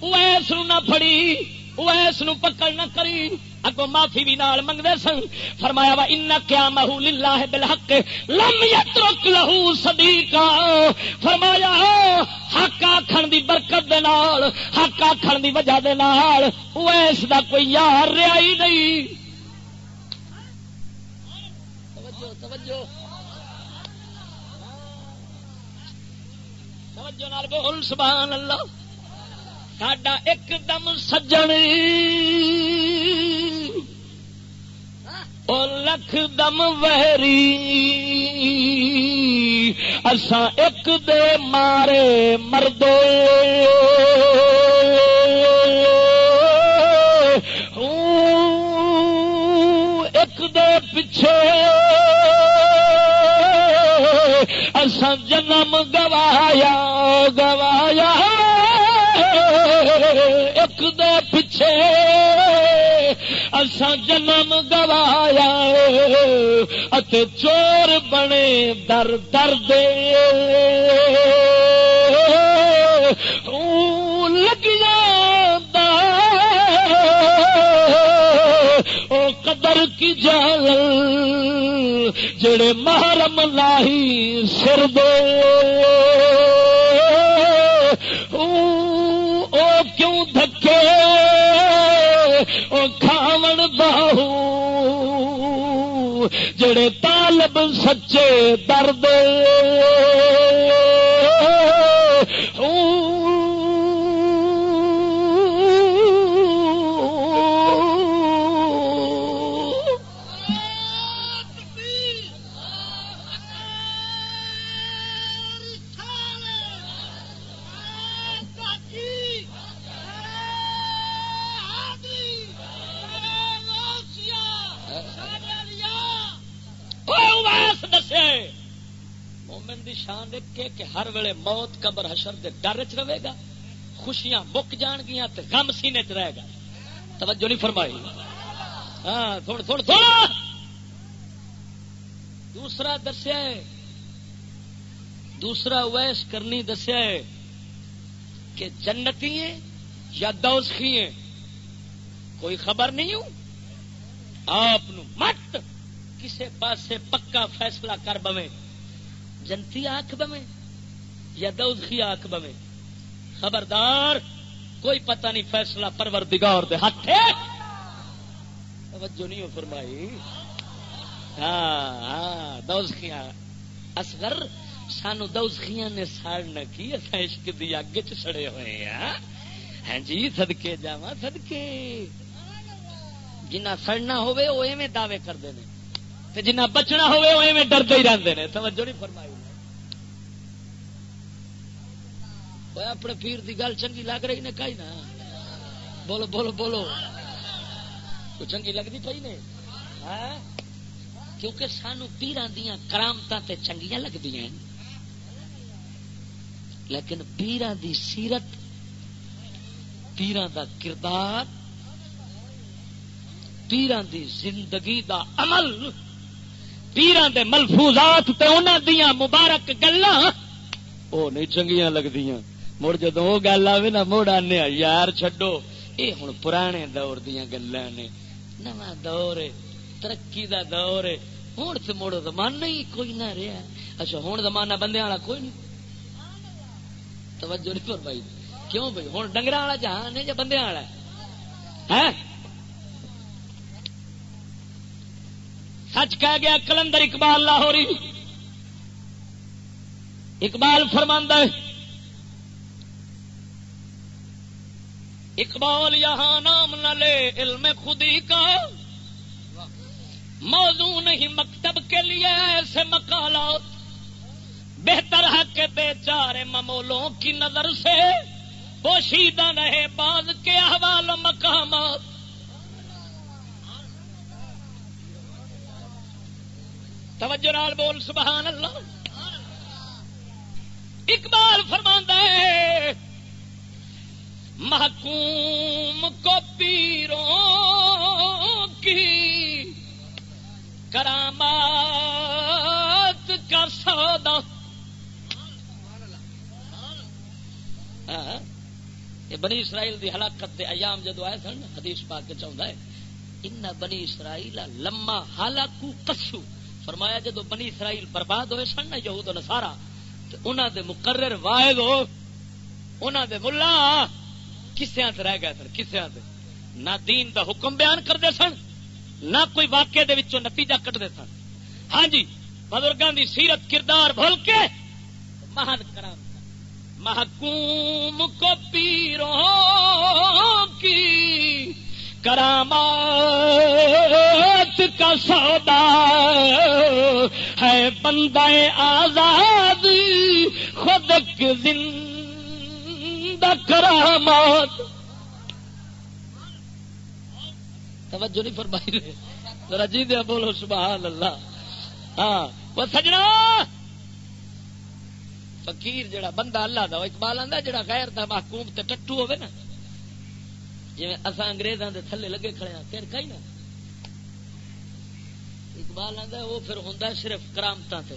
وہ اس نہ فڑی وہ اس پکڑ نہ کری۔ اگو معافی بھی نال منگتے سن۔ فرمایا وا ان کیا محو للہ بالحق لم یترک لہو صدیقا۔ فرمایا حق آکھن دی برکت دے نال، حق آکھن دی وجہ دے نال او اس دا کوئی یار رہا ہی نہیں۔ توجہ توجہ۔ توجہ نال بول، سبحان اللہ۔ ساڈا ایک دم سجن لکھ دم وحری اسا ایک دے مارے مردو ایک دے پچھے اسا جنم گوایا گوایا ایک دے پچھے اسا جنم گوایا اتے چور بنے در در دے لگیا او قدر کی جال جڑے محرم لاہی سر دے سچے درد ہر ویلے موت قبر حشر دے ڈر چ رہے گا، خوشیاں مک جان گیا تو غم سینے چ رہے گا۔ توجہ نہیں فرمائی۔ ہاں تھوڑا تھوڑا تھوڑا دوسرا دسیا ہے، دوسرا ویس کرنی دسیا ہے کہ جنتی یا دوسخی کوئی خبر نہیں ہوں؟ آپ مت کسی پاسے پکا فیصلہ کر بویں۔ جنتی آخ بویں۔ یا دوزخی آخ بویں خبردار، کوئی پتہ نہیں فیصلہ پرور دگار دے ہاتھ توجہ نہیں ہو فرمائی۔ ہاں ہاں دوزخیاں اصغر، سانو دوزخیاں نے ساڑنا کی اصا عشق دی اگ چ سڑے ہوئے ہیں۔ ہاں جی سدکے جا سدکے جنہ سڑنا ہوے وہ ایویں دعوے کرتے ہیں جنہ بچنا ہوے وہ ایویں ڈرتے ہی رہتے ہیں توجہ نہیں فرمائی۔ اپنے پیر دی گل چنگی لگ رہی نے کئی نا بولو بولو بولو تو چنگی لگتی پی نے کیونکہ سانو پیران دیا کرامت چنگیا لگتی ہیں لیکن پیران دی سیرت پیران دا کردار پیران دی زندگی دا عمل پیران دے ملفوظات تے انہاں دیاں مبارک گلاں او نہیں چنگیاں لگدیاں مڑ جدو وہ گل آئے نا، مڑ آنے یار چڈو یہ ہوں پرانے دور دیا گلا نے۔ نواں دور ترقی دا دور ہوں تو مڑ زمانہ ہی کوئی نہ رہا اچھا ہوں زمانہ بندے والا کوئی نہیں۔ توجہ نہیں پر بھائی کیوں بھائی ہوں ڈنگر والا جہان ہے یا بندے والا ہے؟ ہاں؟ سچ کہہ گیا، کلندر اقبال لاہوری۔ اقبال فرماندہ ہے اقبال یہاں نام نہ لے، علم خودی کا۔ موضوع نہیں مکتب کے لیے ایسے مکالات بہتر ہے کہ بے چارے ممولوں کی نظر سے پوشیدہ رہے بعض کے احوال مقامات۔ توجہ نال بول، سبحان اللہ۔ اقبال فرماندہ ہے محکوم کو پیروں کی کرامات کا سودا۔ ہاں؟ یہ بنی اسرائیل دی ہلاکت دے ایام جدو آئے سن، حدیث پاک کے چاہتا ہے، ان بنی اسرائیل لما ہلاکو کسو فرمایا جدو بنی اسرائیل برباد ہوئے سن یہود و نصارا انہوں دے مقرر واحد ہو انہوں دے ملا کسیا رہ گئے سن کسیا نہ دین دا حکم بیان کرتے سن، نہ کوئی واقعے دے وچوں نتیجہ کٹتے سن۔ ہاں جی بزرگوں دی سیرت کردار بھول کے مہان کرام۔ محکوم کو پیروں کی کرامات کا سودا ہے۔ بندہ آزاد خود زندہ کرامات۔ توجہ نہیں فرمائی ذرا جی دیا بولو سبحان اللہ ہاں وہ سجنا۔ فقیر جڑا بندہ اللہ دا اقبال آدھا جڑا غیر دا محکوم تے ٹٹو ہوے نا۔ جی اصا انگریزاں دے تھلے لگے کھڑے ہیں پھر کئی نا۔ اقبال آدھا وہ پھر ہوں صرف کرامتاں تے۔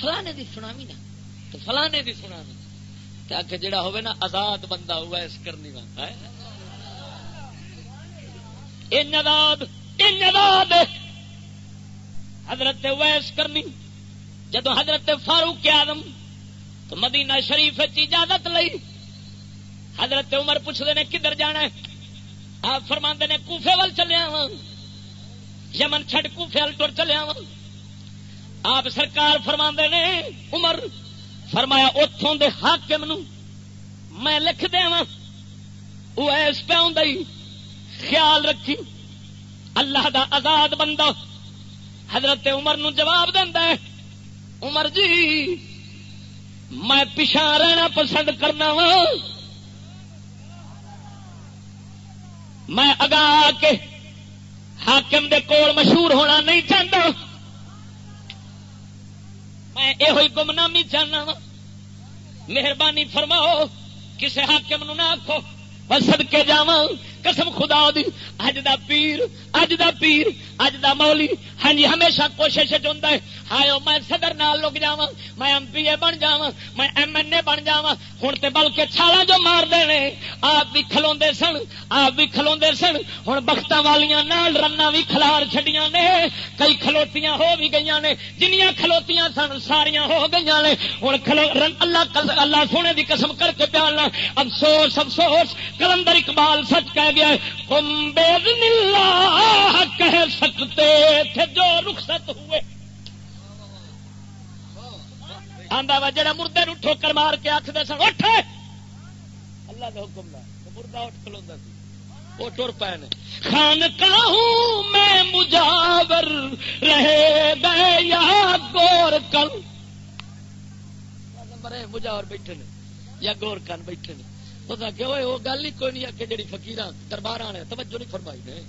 فلانے دی سناوی نا۔ تو فلانے دی سناوی۔ کہ جڑا ہوئے نا آزاد بندہ ہوا اس کرنی حضرت ویس کرنی، جدو حضرت فاروق آدم تو مدینہ شریف اجازت لئی، حضرت عمر پوچھتے نے کدھر جانا ہے؟ آپ فرما نے کوفے وال چلیا وا یمن چھڈ کوفے وال ٹر چلیا وا آپ سرکار فرما نے، عمر فرمایا اتوں دے حاکم نو میں لکھ دیا وہ ایس پہ خیال رکھی۔ اللہ دا آزاد بندہ حضرت عمر نو جواب دینا عمر جی میں پچھا رہنا پسند کرنا وا میں اگا کے حاکم دے کول مشہور ہونا نہیں چاہتا میں یہ گمنامی چاہنا وا۔ مہربانی فرماؤ کسی حاکم نو نہ آخو سد کے جا قسم خدا دی، اج دا پیر اج دا پیر، اج دا مولی ہاں جی ہمیشہ کوشش چاہتا ہے۔ ہائے میں صدر نال لگ جا میں ایم پی اے بن جا میں ایم این اے بن جا ہوں تو بلکہ چھالا جو مار دے آپ بھی کھلو سن، آپ بھی کھلو سن۔ ہوں بخت والیاں نال رنا بھی کھلار چڈیاں نے۔ کئی کھلوتیاں ہو بھی گئی نے، جنیاں کھلوتیاں سن، ساریاں ہو گئی نے۔ ہوں کھلو اللہ اللہ سونے دی قسم کر کے پیالنا افسوس افسوس، کلندر اقبال سچ کہہ گیا کم بے اللہ کہہ سکتے تھے جو رخصت ہوئے۔ آندا وا جڑا مردے نو ٹھوکر مار کے آخر سن، اٹھ! اللہ کے حکم دا مردہ اٹھ کھلوندا سی۔ وہ ٹر پے نے۔ خان ہوں میں مجاور رہے گئے یا گور کل مرے مجاور بیٹھے نے، یا گور کن بیٹھے نے۔ وہ گل ہی کوئی نہیں آ کے جی فکیر دربار آنے توجہ نہیں فرمائی نے۔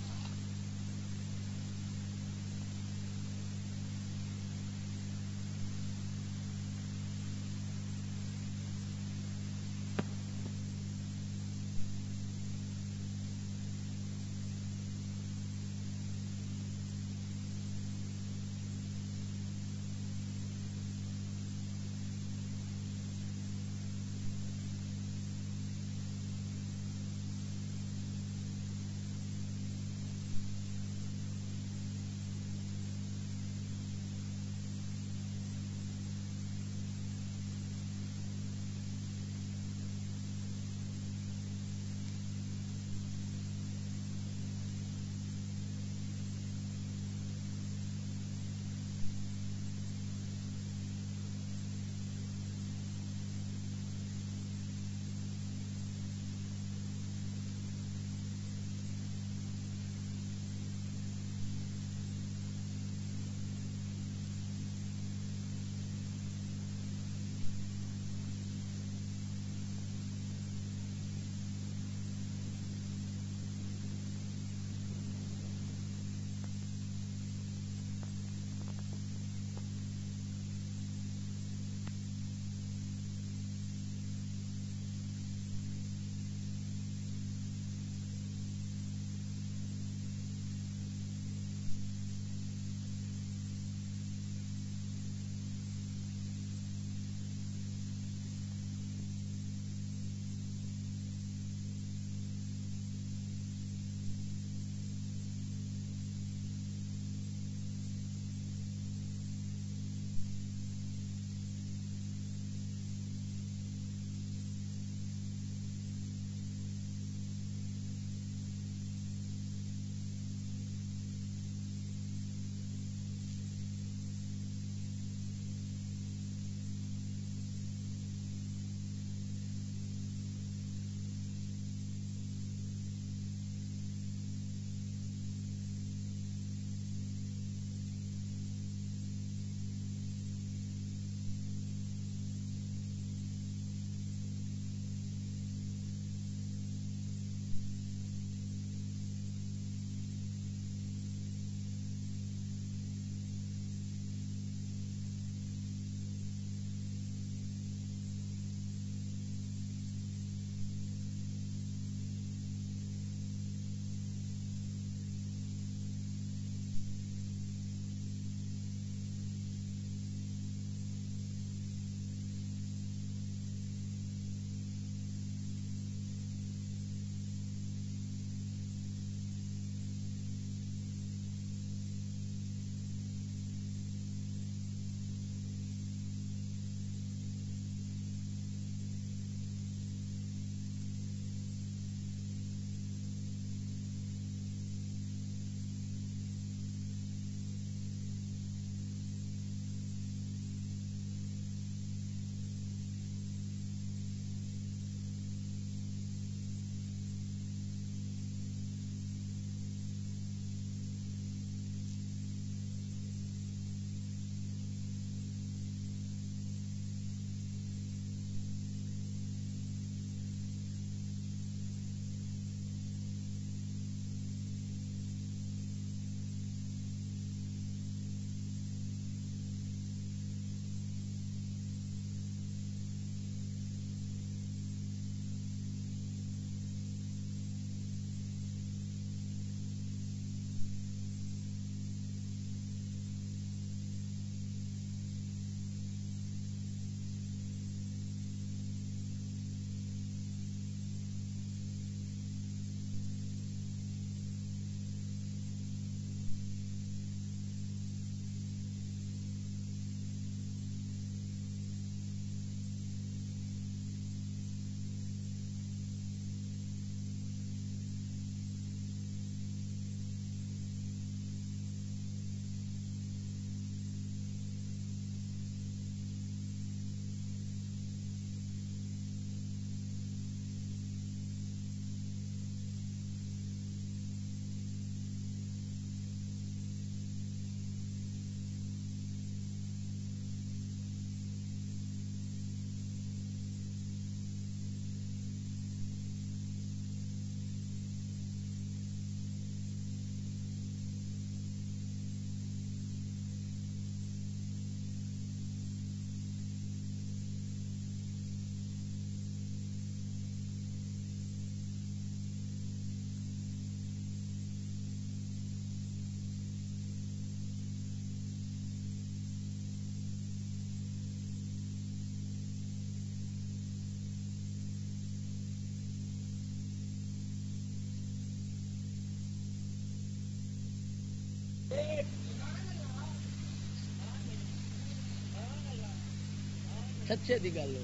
سچے دی گل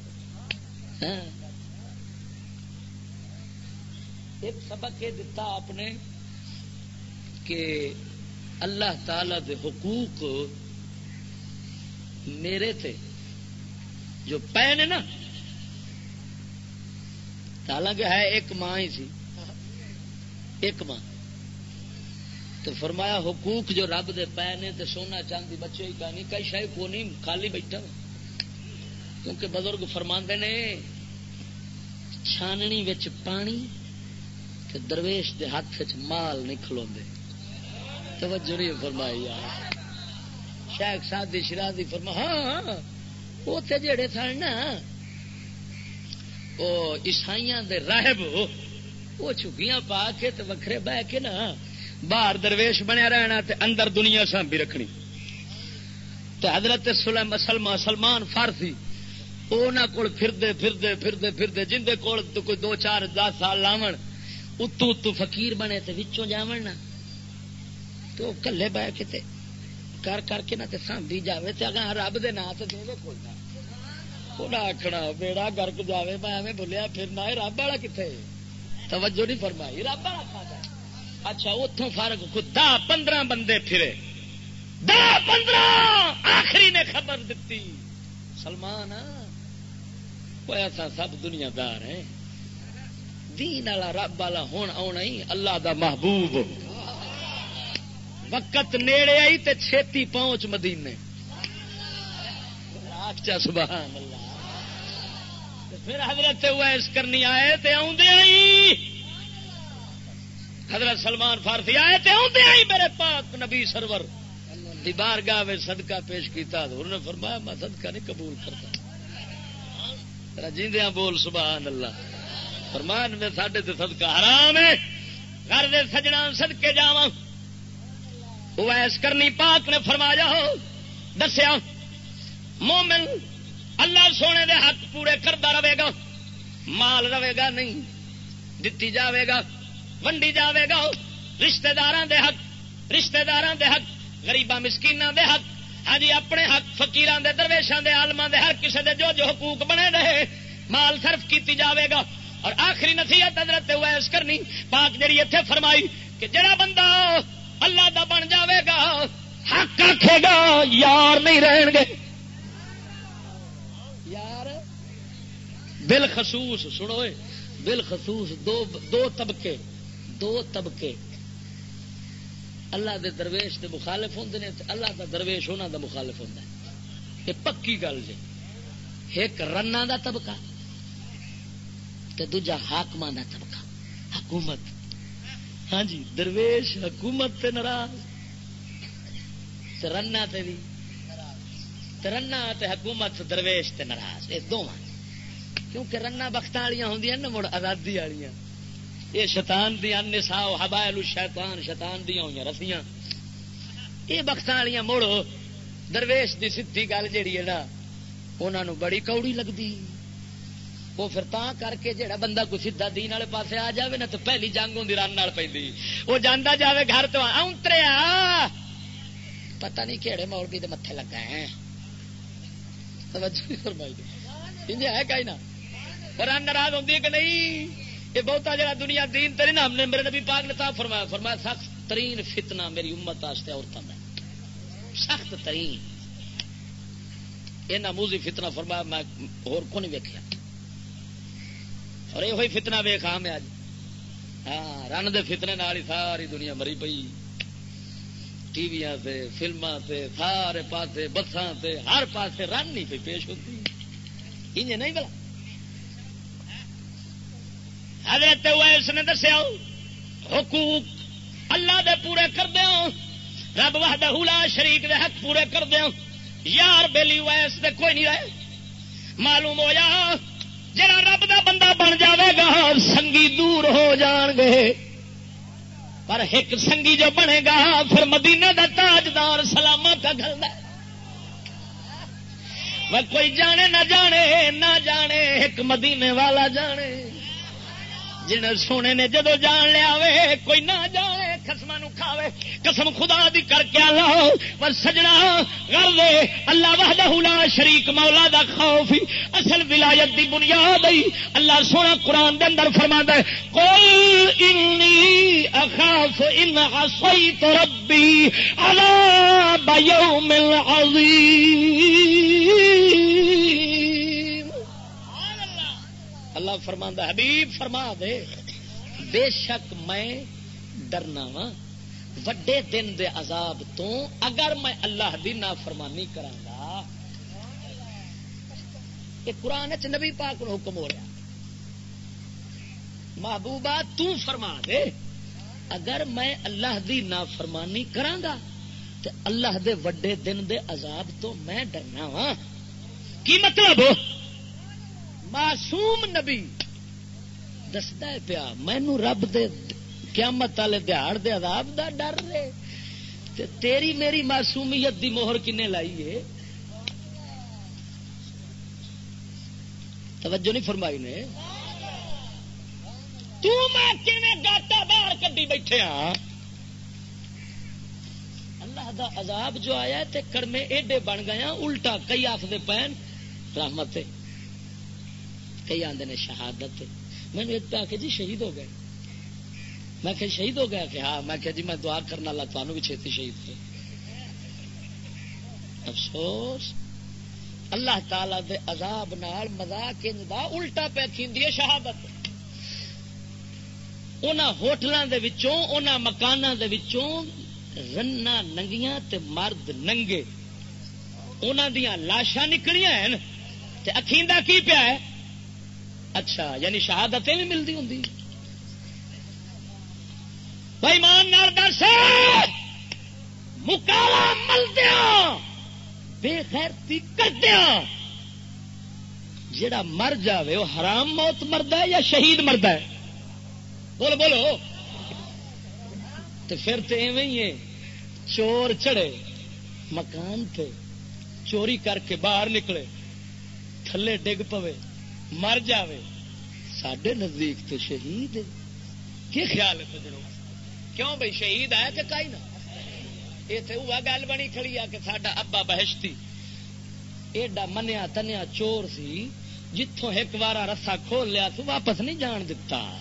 ہاں۔ ایک سبق یہ دتا آپ نے کہ اللہ تعالی دے حقوق میرے تھے جو پے نے نا حالانکہ ہے ایک ماں ہی سی۔ ایک ماں۔ تو فرمایا حقوق جو رب دے پے نے تو سونا چاندی بچے ہی کہانی کئی شاید کو نہیں خالی بیٹھا کیونکہ بزرگ فرما نے چھاننی وچ پانی تے درویش دے ہاتھ چ مال نہیں کھلو توجہ نہیں فرمائی یار۔ شیخ سادی شرادی فرما ہاں, ہاں،, ہاں، اتنے جڑے سن نا وہ عیسائی دے راہب وہ چھگیاں پا کے تے وکھرے بہ کے نا، باہر درویش بنیا رہنا تے اندر دنیا سانبی رکھنی۔ تے حضرت مسلمان سلمان فارسی کول پھردے پھردے پھردے پھردے جن دے کول کوئی دو چار دس سال لاون، اتو اتو فقیر بنے تے وچوں جاون نا۔ تو کلے بہ کے تے کر کر کے نہ تے سانبی جاوے تے اگاں رب دے نام تے دے کوئی نہ انہیں آخنا بیڑا گرک جائے میں ایویں بولیا پھر نہ رب والا کتنے توجہ نہیں فرمائی، رب والا کھاتا اچھا اتوں فرق کو دہ پندرہ بندے پھرے۔ دہ پندرہ! آخری نے خبر دیتی سلمان ہاں۔ وہ ایسا سب دنیا دار ہے دین والا رب والا ہوں آنا ہی اللہ دا محبوب۔ وقت نیڑے آئی تے چھتی پہنچ مدینے۔ سبحان اللہ پھر حضرت ویس کرنی آئے تے آئی۔ حضرت سلمان فارسی آئے تے آئی میرے پاک نبی سرور۔ بار گاہ صدقہ پیش کیتا، حضور نے فرمایا، میں صدقہ نہیں قبول کرتا۔ جیندیاں بول، سبحان اللہ۔ فرمان میں ساڈے تے صدقہ حرام ہے۔ گھر دے سجنا سدکے جا ویس کرنی پاک نے فرمایا ہو، دسیا، مومن اللہ سونے دے حق پورے کرتا رہے گا، مال رہے گا نہیں، دتی جاوے گا، ونڈی جاوے گا رشتے دار دے حق رشتے دار دے حق گریبا مسکین دے حق ہاں جی اپنے حق فکیران دے درویشان دے آلما دے ہر کسی دے جو جو حقوق بنے رہے مال صرف کیتی جاوے گا اور آخری نصیحت حضرت ویس کرنی پاک جڑی اتنے فرمائی کہ جڑا بندہ اللہ دا بن جاوے گا حق آخے گا یار نہیں رہن گے یار بالخصوص سنو بالخصوص دو دو طبقے دو طبقے اللہ دے درویش دے مخالف ہوں نے اللہ دا درویش ہونا دا مخالف ہوں یہ پکی گل جی۔ ایک رنا دا طبقہ تے دوجا حاقم دا طبقہ۔ حکومت۔ ہاں جی درویش، حکومت تے ناراض۔ رنا تے بھی۔ رنا تے حکومت، درویش تے ناراض۔ یہ دونوں کیونکہ رنا بخت والی ہوں نا مڑ آزادی والی یہ شیطان دیا نسا ہبائل شیطان شیطان دیا ہوئی رسیاں۔ یہ بخت والی مڑ، درویش کی سی گل جیڑی ہے نا انہوں بڑی کوڑی لگتی وہ پھر تا کر کے جڑا بندہ کوئی سیدا دین والے پاسے آ جائے نا، تو پہلی جنگ ہوں رن پہ وہ جانا جائے گھر تو اونتریا۔ پتہ نہیں کہڑے مولوی دے متے لگا ہے ہے کہیں نہ قرآن ناراض ہوتی ہے کہ نہیں؟ یہ بہتا جا دنیا دین تری نا، ہم نے میرے نبی پاک نے تھا فرمایا فرمایا، سخت ترین فتنہ میری امت واسطے عورتوں میں سخت ترین۔ یہ ناموزی فتنہ فرمایا، میں اور کو نہیں ویکیا اور یہ ہوئی فتنہ ویخ ہاں میں آج۔ ہاں رن دے فتنے نال ہی ساری دنیا مری پئی۔ ٹی وی سے فلما سے سارے پاسے بسان سے ہر پاسے رن نہیں پی پیش ہوتی۔ انج نہیں بلا؟ حضرت ویس نے دسیا، حقوق اللہ دے پورے کر دیا رب وحدہ لا شریک دے حق پورے کر دیا یار بیلی ویس دے کوئی نہیں رہے۔ معلوم ہو جا رب دا بندہ بن جاوے گا، سنگی دور ہو جان گے۔ پر ایک سنگی جو بنے گا، پھر مدینے دا تاجدار سلامت کا گل کوئی جانے نہ جانے نہ جانے، ایک مدینے والا جانے۔ جن سونے نے جدو جان لیا وے، کوئی نہ جانے خسما نو کھاوے۔ قسم خدا دی کر کے لو پر سجنا کر دے اللہ وحدہ لا شریک، مولا دا خوف۔ اصل ولایت دی بنیاد ہی اللہ سونا قرآن دے اندر فرما ہے، قل انی اخاف ان عصیت ربی عذاب یوم العظیم۔ فرما حبیب فرما دے. بے شک میں ڈرنا وا. وڈے دن دے عذاب تو اگر میں اللہ دی نافرمانی کرا یہ قرآن چ نبی پاک نو حکم ہو رہا محبوبہ تو فرما دے، اگر میں اللہ دی نافرمانی کرا تو اللہ دے وڈے دن دے عذاب تو میں ڈرنا وا. کی مطلب؟ معصوم نبی دستا ہے پیا، مینو رب دے قیامت والے دہاڑ دے عذاب دا ڈر رہے تے تیری میری معصومیت دی موہر کنے لائی ہے؟ توجہ نہیں فرمائی نے؟ گاٹا باہر کدی بیٹھے ہاں؟ اللہ دا عذاب جو آیا تے کڑمے ایڈے بن گیا ہاں، الٹا کئی آخر پین، رحمت کئی آدھے نے شہادت میں نے ایک پہ آ کے جی شہید ہو گئے۔ میں کہ شہید ہو گیا کہ ہاں۔ میں کہ جی میں دعا کرنا لا تمہوں بھی چھتی شہید تھے۔ افسوس۔ اللہ تعالی دے عذاب نال مزاق دا الٹا پہ کھیندی شہادت۔ ان ہوٹلوں دے وچوں ان مکانوں دے وچوں رنا ننگیاں تے مرد ننگے۔ انہاں دیاں لاشاں نکلیاں ہیں تے اکھیندا کی پیا ہے؟ اچھا یعنی شہادتیں بھی ملتی ہوں بھائی مان دس، مکالا ملدیا بے خیرتی کردیا جڑا مر جاوے، وہ حرام موت مرد ہے یا شہید مرد ہے؟ بولو بولو۔ تو پھر تو ایویں ہی ہے، چور چڑھے، مکان پہ چوری کر کے باہر نکلے، تھلے ڈگ پوے۔ مر جاوے۔ سڈے نزدیک تو شہید کی خیال ہے سجڑوں کیوں بھائی شہید ہے کہ کئی نہ؟ اتنے وہ گل بنی کھڑی آ کہ سڈا ابا بہشتی۔ ایڈا منیا تنیا چور سی جتوں ایک بار رسا کھول لیا تو واپس نہیں جان دتا۔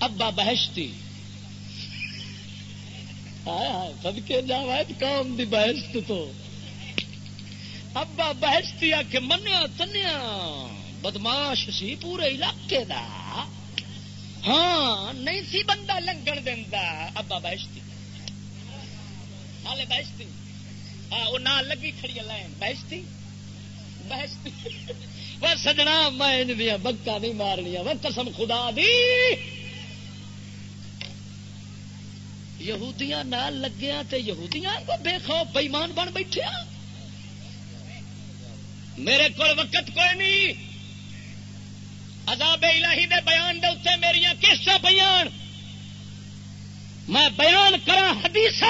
ابا بہشتی۔ سد کے جا قوم دی بہشت تو۔ ابا بہشتی آ کے منیا تنیا۔ بدماش سی پورے علاقے دا۔ ہاں نہیں سی بندہ لنگن دینا ابا بہشتی۔ ہالے بہشتی۔ ہاں وہ نہ لگی کھڑی لائن۔ بہشتی؟ بہشتی۔ وہ سجنا، میں بکا نہیں مارنیا وہ قسم خدا دی۔ یہودیاں نہ لگیا تے یہودیاں کو بے خوف بےمان بن بیٹھے میرے کو وقت کوئی نہیں۔ عذاب الہی دے بیان دے اتنے میرا کیسا بیان۔ میں بیان کرا حدیث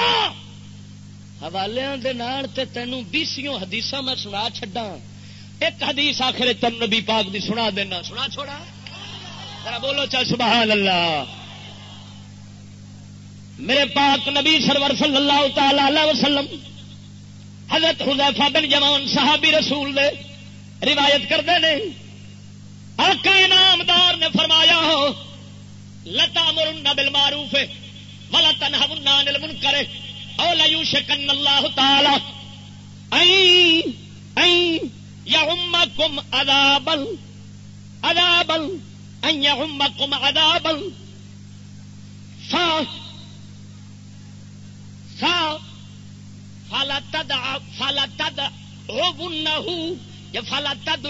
حوالے تینوں بیسوں حدیث میں سنا چڈا ایک حدیث آخر تم نبی پاک دی سنا دینا۔ سنا چھوڑا۔ ذرا بولو چل سبحان اللہ۔ میرے پاک نبی سرور صلی اللہ تعالی وسلم، حضرت حذیفہ بن جوان صحابی رسول دے روایت کرتے ہیں آقا انعامدار نے فرمایا ہو لتا مرن بل معروف ولا تنہا نل من کرے او لو شکن اللہ تعالی۔ یا کم ادابل ادابل ام کم ادابل سا سا فلا تد فلا تد یا فلا تد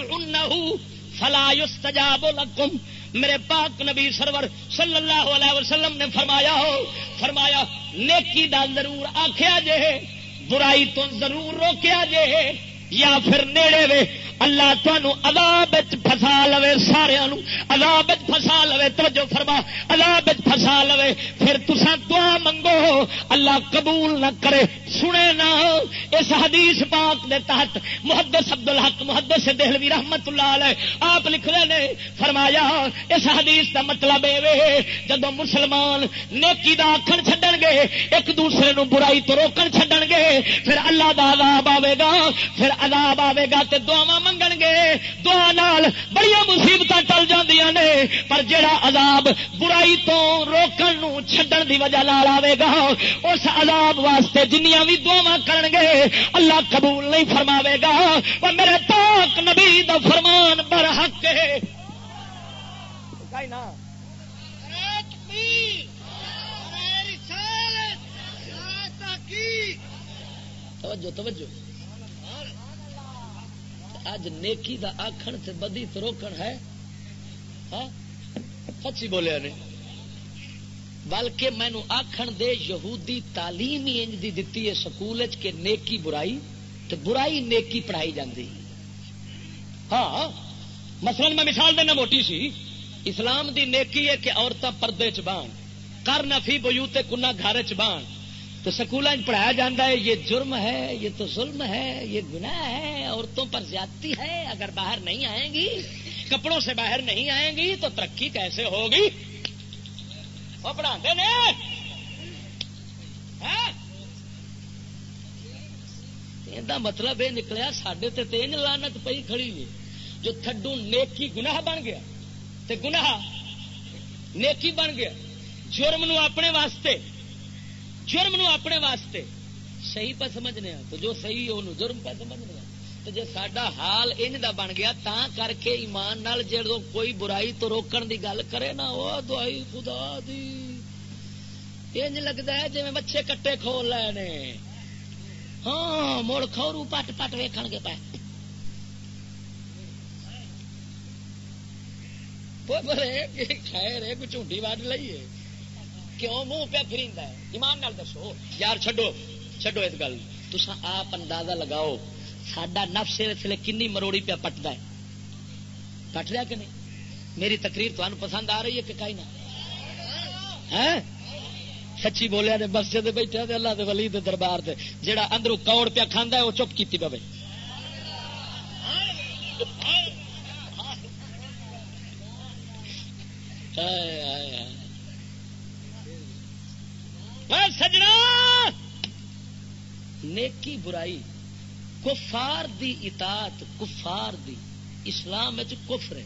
فلا یستجاب لکم۔ میرے پاک نبی سرور صلی اللہ علیہ وسلم نے فرمایا ہو، فرمایا، نیکی دا ضرور آخیا جے برائی تو ضرور روکیا جے یا پھر نیڑے وے، اللہ تمہوں اداب فسا لو سارا اداب فسا لو توجہ فرما۔ اداب فسا لو پھر تسا دعا منگو۔ اللہ قبول نہ کرے۔ سنے نا، اس حدیث پاک دے تحت محدث عبد الحق محدث دہلوی رحمت اللہ علیہ آپ لکھ رہے نے۔ فرمایا، اس حدیث دا مطلب اے جدو مسلمان نیکی دا آخر چھڈن گے، ایک دوسرے نو برائی تو روکن چھڈن گے، پھر اللہ دا عذاب آوے گا۔ پھر عذاب آوے گا تے دعا منگن گے دعا نال بڑی مصیبت ٹل جاندیاں نے۔ پر جڑا عذاب برائی تو روکن نو چھڈن دی وجہ نال آوے گا اس عذاب واسطے جنیاں بھی دعا کرن گے اللہ قبول نہیں فرماوے گا پر میرے پاک نبی دا فرمان برحق ہے۔ توجہ توجہ۔ اج نیکی دا آخر سے بدی تو روکن ہے؟ ہاں؟ سچی بولیا نے۔ بلکہ مینو آخر دے یہودی تعلیم ہی انج دی دتی ہے سکول کہ نیکی برائی تو برائی نیکی پڑھائی جاتی ہاں؟ مثلا میں مثال دینا موٹی سی۔ اسلام دی نیکی ہے کہ عورتیں پردے چ بان کر نفی بوتے کنا گھر چ بان تو سکول پڑھایا جاتا ہے، یہ جرم ہے، یہ تو ظلم ہے، یہ گناہ ہے، عورتوں پر زیادتی ہے، اگر باہر نہیں آئیں گی، کپڑوں سے باہر نہیں آئیں گی، تو ترقی کیسے ہوگی؟ وہ پڑھا ہاں؟ یہ مطلب یہ نکلیا سڈے تین لانت پی کھڑی ہے جو تھڈو نیکی گناہ بن گیا۔ تے گناہ نیکی بن گیا۔ جرم نو اپنے واسطے جرم نو اپنے واسطے۔ صحیح پہ سمجھنے ہاں، تو جو صحیح وہ جرم پہ سمجھنے ہاں۔ تو جی سڈا حال ان دا بن گیا تا کر کے ایمان نال جدو کوئی برائی تو روکن دی گل کرے نا وہ دوائی خدا دی۔ انج لگتا ہے جی بچے کٹے کھول لے ہاں مڑ کھورو پٹ پٹ ویکھ گے پہ خیر ہے کوئی جھونٹی وڈ لئیے کیوں منہ پہ فریندا ہے؟ ایمان نال دسو۔ یار چھڈو چھڈو اس گل۔ تسا آپ اندازہ لگاؤ سڈا نفس اس لیے کنی مروڑی پیا پٹتا ہے؟ پٹ رہا کہ نہیں؟ میری تقریر تمہیں پسند آ رہی ہے کہ کئی نہ ہاں؟ سچی بولیا نے بس سے بیٹھے اللہ دے ولی دے دربار دے۔ جہاں اندروں کوڑ پیا کھانا ہے، وہ چپ کی پہ سجنا۔ نیکی برائی، کفار دی اطاعت، کفار دی اسلام کفر ہے۔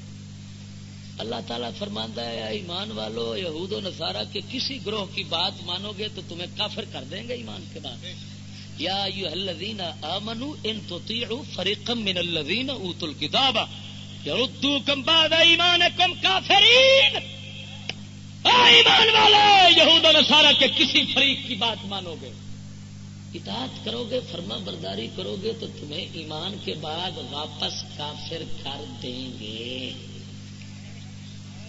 اللہ تعالیٰ فرماندہ ہے ایمان والو، یہود و نصارہ کے کسی گروہ کی بات مانو گے تو تمہیں کافر کر دیں گے ایمان کے بعد۔ یا الذین آمنو ان تطیعوا فریقا من الذین اوتوا الكتاب یردوکم بعد ایمانکم کافرین۔ ایمان والے، یہود و نصارہ کے کسی فریق کی بات مانو گے؟ اطاعت کرو گے، فرما برداری کرو گے تو تمہیں ایمان کے بعد واپس کافر کر دیں گے۔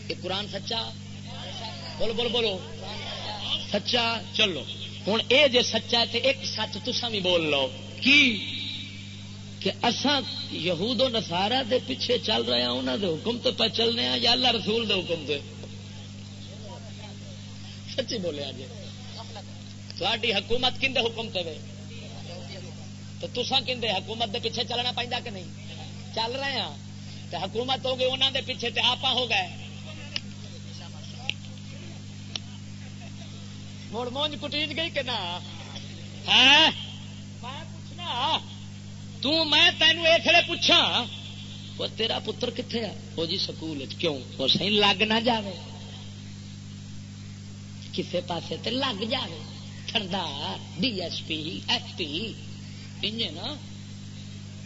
یہ قرآن سچا؟ بولو بولو بولو۔ سچا؟ چلو۔ ہوں یہ جی سچا تو ایک سچ تسا بھی بول لو۔ کی؟ کہ اساں یہود و نسارا دے پیچھے چل رہے ہیں انہوں دے حکم تو پہ چلنے ہیں یا اللہ رسول دے حکم سے سچی بولے جی تھوڑی حکومت کھے حکم تے تو تسا کھے حکومت دے پیچھے چلنا پہنتا کہ نہیں؟ چل رہے ہیں تو حکومت ہو گئی انہوں دے پیچھے تے آپ ہو گئے۔ مڑ مونج کٹیج گئی کہ نہ؟ ہاں؟ پوچھنا میں تینوں اس لیے پوچھا وہ تیرا پتر کتنے آ؟ وہ جی سکول کیوں؟ وہ سی لگ نہ جائے کسے پاسے تے لگ جائے تھردار D S P S P نا،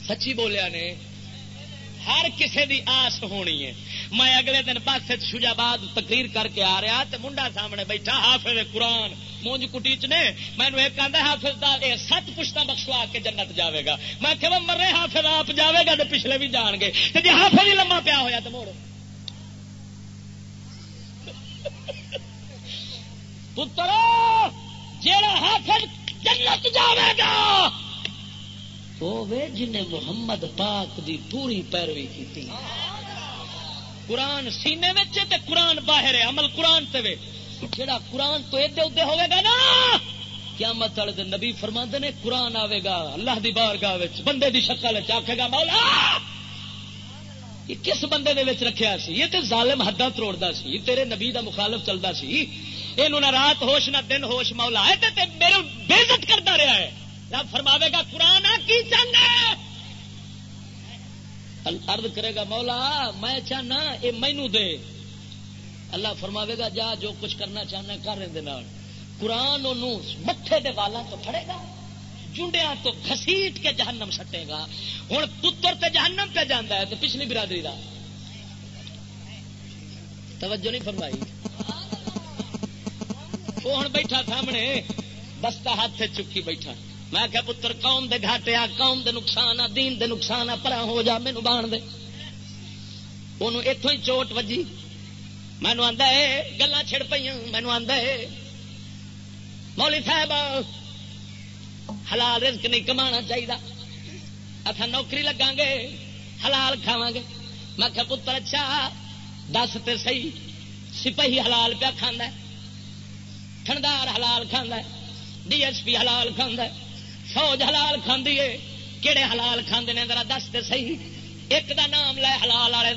سچی بولیا نے، ہر کسے دی آس ہونی ہے۔ میں اگلے دن پاس شجاباد تقریر کر کے آ رہا تو منڈا سامنے بیٹھا، حافظ قرآن، مونج کٹیچ نے۔ مینو ایک آدھا حافظ دا، اے سات پشتا بخشوا کے جنت جاوے گا۔ میں کہ مرے حافظ آپ جاوے گا تو پچھلے بھی جان گے۔ جی حافظ ہی لمبا پیا ہوا تو موڑ پترو جیڑا حافظ جنت جاوے گا وہ جن محمد پاک دی پوری پیروی کی قرآن سینے میں تے قرآن باہر ہے عمل قرآن تے جڑا قرآن تو ادے ادے ہوئے گا نا قیامت والے دن نبی فرما نے قرآن آئے گا اللہ دی بارگاہ بندے دی شکل آخے گا مولا یہ کس بندے دے وچ رکھیا سی یہ تے ظالم حداں توڑدا سی تیرے نبی دا مخالف چلدا سی یہ نہ رات ہوش نہ دن ہوش مولا ہے تے میرے بےزت کرتا رہا ہے۔ رب فرماوے گا، قرآن کی چاہنا ارد کرے گا، مولا میں چاہنا یہ مینو دے۔ اللہ فرماوے گا، جا جو کچھ کرنا چاہنا کر رہے قرآن متے دے والا تو پھڑے گا جنڈیا تو گسیٹ کے جہنم سٹے گا۔ ہوں پتر تے جہنم پہ جانا ہے تو پچھلی برادری کا توجہ نہیں فرمائی۔ وہ ہوں بیٹھا سامنے بستا ہاتھ چکی بیٹھا۔ میں کہ پتر، قوم دے گھاٹے آ، قوم دے نقصان آ، دین دے نقصان آ پرا ہو جا مینو بان دے۔ انہوں اتوں ہی چوٹ وجی۔ مینو آدھا ہے گلا چھڑ پہ مینو آدھا ہے۔ مولی صاحب، حلال رزق نہیں کما چاہیے اتنا نوکری لگا گے، حلال کھاوا گے۔ میں کہ پتر اچھا دس تے سی سپاہی حلال پیا کھانا تھندار حلال کھانا ڈی ایس پی حلال کھانا فوج حلال کھاندی ہے کہڑے حلال کھاندے نے؟ ذرا دس تے صحیح۔ ایک دا نام لے حلال والے